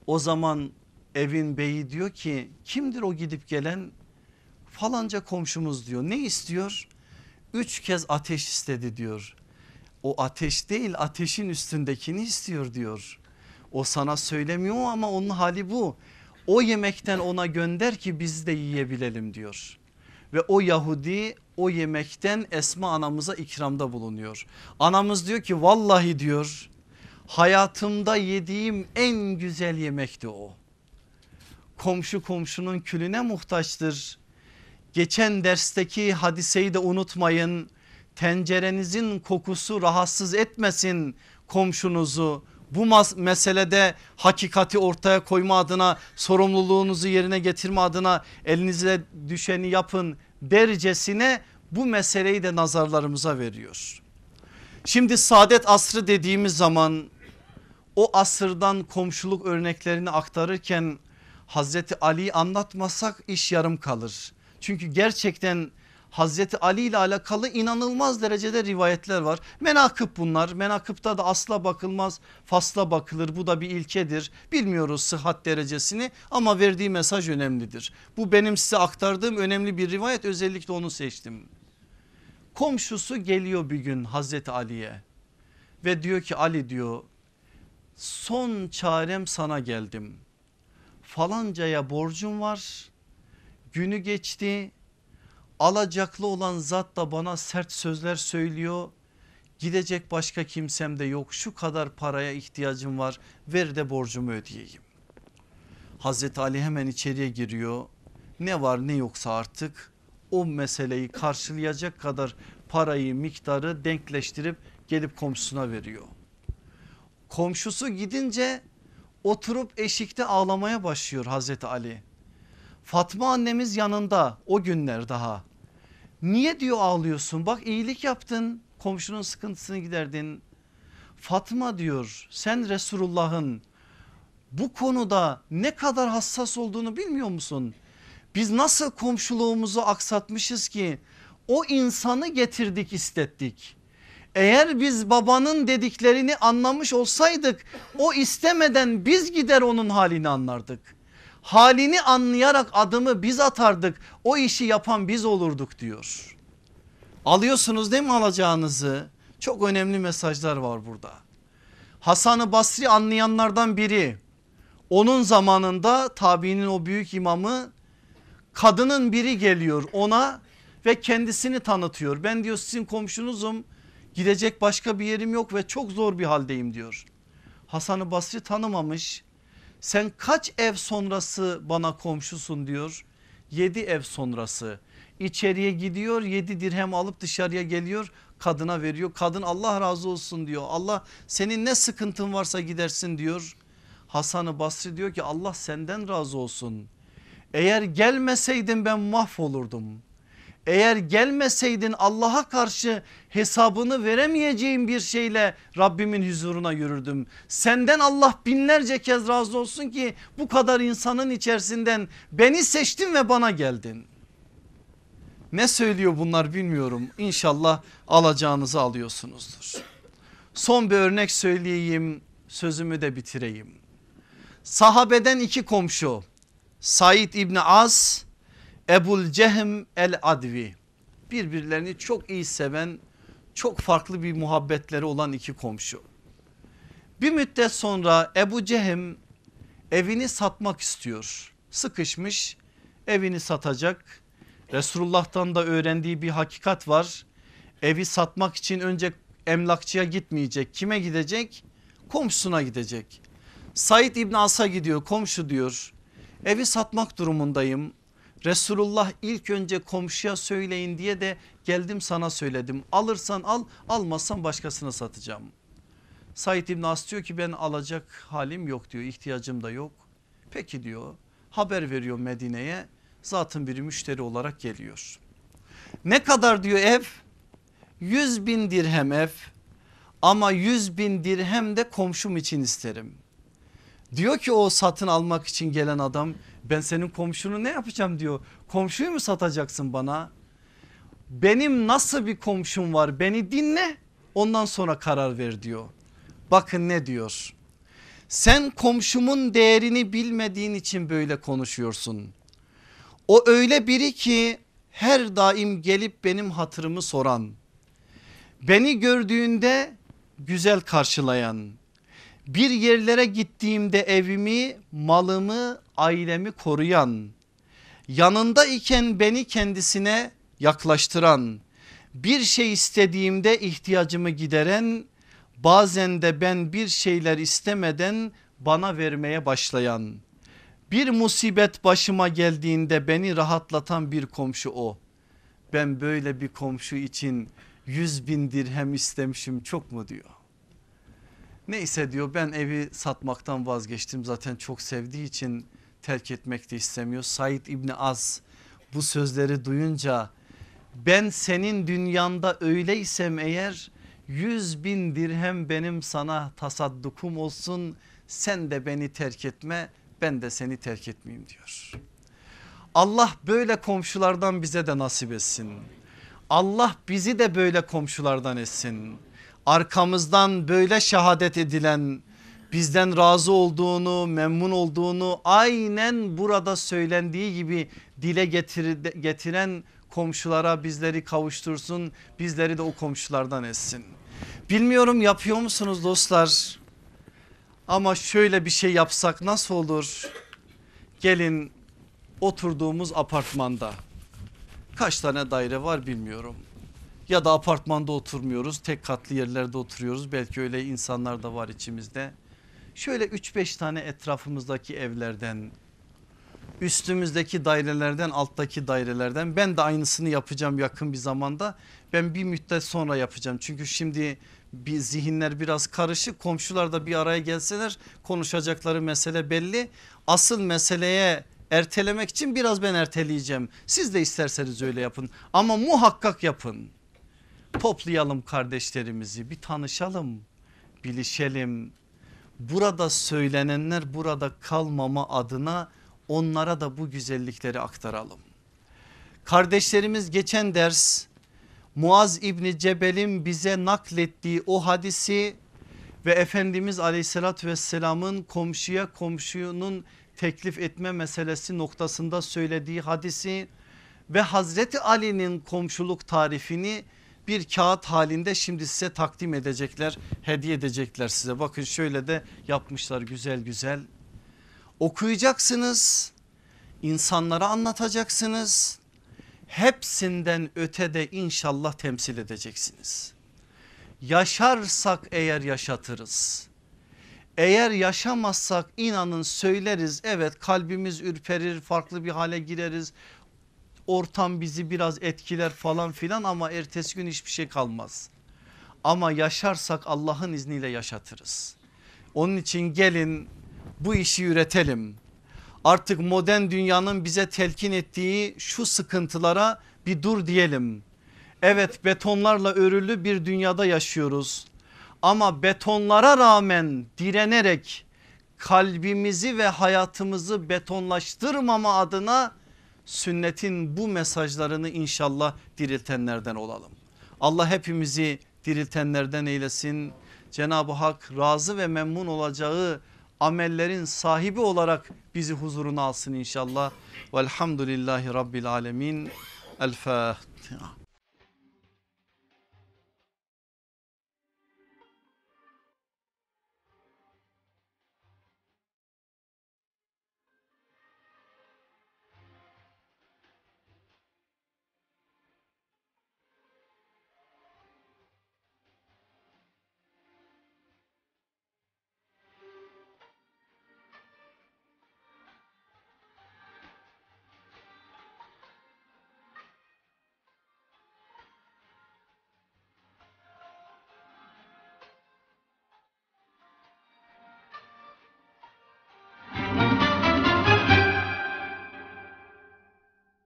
O zaman evin beyi diyor ki kimdir o gidip gelen falanca komşumuz diyor ne istiyor? Üç kez ateş istedi diyor. O ateş değil ateşin üstündekini istiyor diyor. O sana söylemiyor ama onun hali bu. O yemekten ona gönder ki biz de yiyebilelim diyor. Ve o Yahudi o yemekten Esma anamıza ikramda bulunuyor. Anamız diyor ki vallahi diyor hayatımda yediğim en güzel yemekti o. Komşu komşunun külüne muhtaçtır. Geçen dersteki hadiseyi de unutmayın. Tencerenizin kokusu rahatsız etmesin komşunuzu bu meselede hakikati ortaya koyma adına sorumluluğunuzu yerine getirme adına elinize düşeni yapın dercesine bu meseleyi de nazarlarımıza veriyor. Şimdi saadet asrı dediğimiz zaman o asırdan komşuluk örneklerini aktarırken Hazreti Ali'yi anlatmasak iş yarım kalır. Çünkü gerçekten Hazreti Ali ile alakalı inanılmaz derecede rivayetler var. Menakıp bunlar. Menakıpta da asla bakılmaz fasla bakılır. Bu da bir ilkedir. Bilmiyoruz sıhhat derecesini ama verdiği mesaj önemlidir. Bu benim size aktardığım önemli bir rivayet özellikle onu seçtim. Komşusu geliyor bir gün Hazreti Ali'ye ve diyor ki Ali diyor son çarem sana geldim. Falancaya borcum var günü geçti alacaklı olan zat da bana sert sözler söylüyor. Gidecek başka kimsem de yok şu kadar paraya ihtiyacım var ver de borcumu ödeyeyim. Hazreti Ali hemen içeriye giriyor ne var ne yoksa artık o meseleyi karşılayacak kadar parayı miktarı denkleştirip gelip komşusuna veriyor. Komşusu gidince oturup eşikte ağlamaya başlıyor Hazreti Ali. Fatma annemiz yanında o günler daha. Niye diyor ağlıyorsun bak iyilik yaptın komşunun sıkıntısını giderdin. Fatma diyor sen Resulullah'ın bu konuda ne kadar hassas olduğunu bilmiyor musun? Biz nasıl komşuluğumuzu aksatmışız ki o insanı getirdik istettik. Eğer biz babanın dediklerini anlamış olsaydık o istemeden biz gider onun halini anlardık halini anlayarak adımı biz atardık o işi yapan biz olurduk diyor. Alıyorsunuz değil mi alacağınızı? Çok önemli mesajlar var burada. Hasan-ı Basri anlayanlardan biri onun zamanında tabiinin o büyük imamı kadının biri geliyor ona ve kendisini tanıtıyor. Ben diyor sizin komşunuzum gidecek başka bir yerim yok ve çok zor bir haldeyim diyor. Hasan-ı Basri tanımamış sen kaç ev sonrası bana komşusun diyor. Yedi ev sonrası içeriye gidiyor yedi dirhem alıp dışarıya geliyor kadına veriyor. Kadın Allah razı olsun diyor Allah senin ne sıkıntın varsa gidersin diyor. Hasan-ı Basri diyor ki Allah senden razı olsun. Eğer gelmeseydin ben mahvolurdum. Eğer gelmeseydin Allah'a karşı hesabını veremeyeceğim bir şeyle Rabbimin huzuruna yürürdüm. Senden Allah binlerce kez razı olsun ki bu kadar insanın içerisinden beni seçtin ve bana geldin. Ne söylüyor bunlar bilmiyorum. İnşallah alacağınızı alıyorsunuzdur. Son bir örnek söyleyeyim sözümü de bitireyim. Sahabeden iki komşu Said İbni Az Ebul Cehm el Advi birbirlerini çok iyi seven çok farklı bir muhabbetleri olan iki komşu. Bir müddet sonra Ebu Cehm evini satmak istiyor. Sıkışmış evini satacak. Resulullah'tan da öğrendiği bir hakikat var. Evi satmak için önce emlakçıya gitmeyecek. Kime gidecek? Komşusuna gidecek. Said İbn As'a gidiyor komşu diyor. Evi satmak durumundayım. Resulullah ilk önce komşuya söyleyin diye de geldim sana söyledim. Alırsan al almazsan başkasına satacağım. Said İbn As diyor ki ben alacak halim yok diyor ihtiyacım da yok. Peki diyor haber veriyor Medine'ye zatın biri müşteri olarak geliyor. Ne kadar diyor ev? 100 bin dirhem ev ama 100 bin dirhem de komşum için isterim. Diyor ki o satın almak için gelen adam ben senin komşunu ne yapacağım diyor. Komşuyu mu satacaksın bana? Benim nasıl bir komşum var beni dinle ondan sonra karar ver diyor. Bakın ne diyor. Sen komşumun değerini bilmediğin için böyle konuşuyorsun. O öyle biri ki her daim gelip benim hatırımı soran. Beni gördüğünde güzel karşılayan. Bir yerlere gittiğimde evimi, malımı, ailemi koruyan. Yanında iken beni kendisine yaklaştıran. Bir şey istediğimde ihtiyacımı gideren. Bazen de ben bir şeyler istemeden bana vermeye başlayan. Bir musibet başıma geldiğinde beni rahatlatan bir komşu o. Ben böyle bir komşu için yüz bin dirhem istemişim çok mu diyor. Neyse diyor ben evi satmaktan vazgeçtim zaten çok sevdiği için terk etmek de istemiyor. Said İbni Az bu sözleri duyunca ben senin dünyanda öyleysem eğer yüz bin dirhem benim sana tasaddukum olsun sen de beni terk etme ben de seni terk etmeyeyim diyor. Allah böyle komşulardan bize de nasip etsin. Allah bizi de böyle komşulardan etsin. Arkamızdan böyle şehadet edilen bizden razı olduğunu memnun olduğunu aynen burada söylendiği gibi dile getir, getiren komşulara bizleri kavuştursun bizleri de o komşulardan etsin. Bilmiyorum yapıyor musunuz dostlar? Ama şöyle bir şey yapsak nasıl olur? Gelin oturduğumuz apartmanda kaç tane daire var bilmiyorum. Ya da apartmanda oturmuyoruz tek katlı yerlerde oturuyoruz belki öyle insanlar da var içimizde. Şöyle 3-5 tane etrafımızdaki evlerden üstümüzdeki dairelerden alttaki dairelerden ben de aynısını yapacağım yakın bir zamanda. Ben bir müddet sonra yapacağım çünkü şimdi bir zihinler biraz karışık komşular da bir araya gelseler konuşacakları mesele belli. Asıl meseleye ertelemek için biraz ben erteleyeceğim. Siz de isterseniz öyle yapın ama muhakkak yapın. Toplayalım kardeşlerimizi bir tanışalım bilişelim. Burada söylenenler burada kalmama adına onlara da bu güzellikleri aktaralım. Kardeşlerimiz geçen ders Muaz İbni Cebel'in bize naklettiği o hadisi ve Efendimiz aleyhissalatü vesselamın komşuya komşunun teklif etme meselesi noktasında söylediği hadisi ve Hazreti Ali'nin komşuluk tarifini bir kağıt halinde şimdi size takdim edecekler hediye edecekler size bakın şöyle de yapmışlar güzel güzel okuyacaksınız insanlara anlatacaksınız hepsinden ötede inşallah temsil edeceksiniz. Yaşarsak eğer yaşatırız. Eğer yaşamazsak inanın söyleriz evet kalbimiz ürperir farklı bir hale gireriz. Ortam bizi biraz etkiler falan filan ama ertesi gün hiçbir şey kalmaz. Ama yaşarsak Allah'ın izniyle yaşatırız. Onun için gelin bu işi üretelim. Artık modern dünyanın bize telkin ettiği şu sıkıntılara bir dur diyelim. Evet betonlarla örülü bir dünyada yaşıyoruz. Ama betonlara rağmen direnerek kalbimizi ve hayatımızı betonlaştırmama adına sünnetin bu mesajlarını inşallah diriltenlerden olalım. Allah hepimizi diriltenlerden eylesin. Cenab-ı Hak razı ve memnun olacağı amellerin sahibi olarak bizi huzuruna alsın inşallah. Velhamdülillahi Rabbil Alemin. El Fatiha.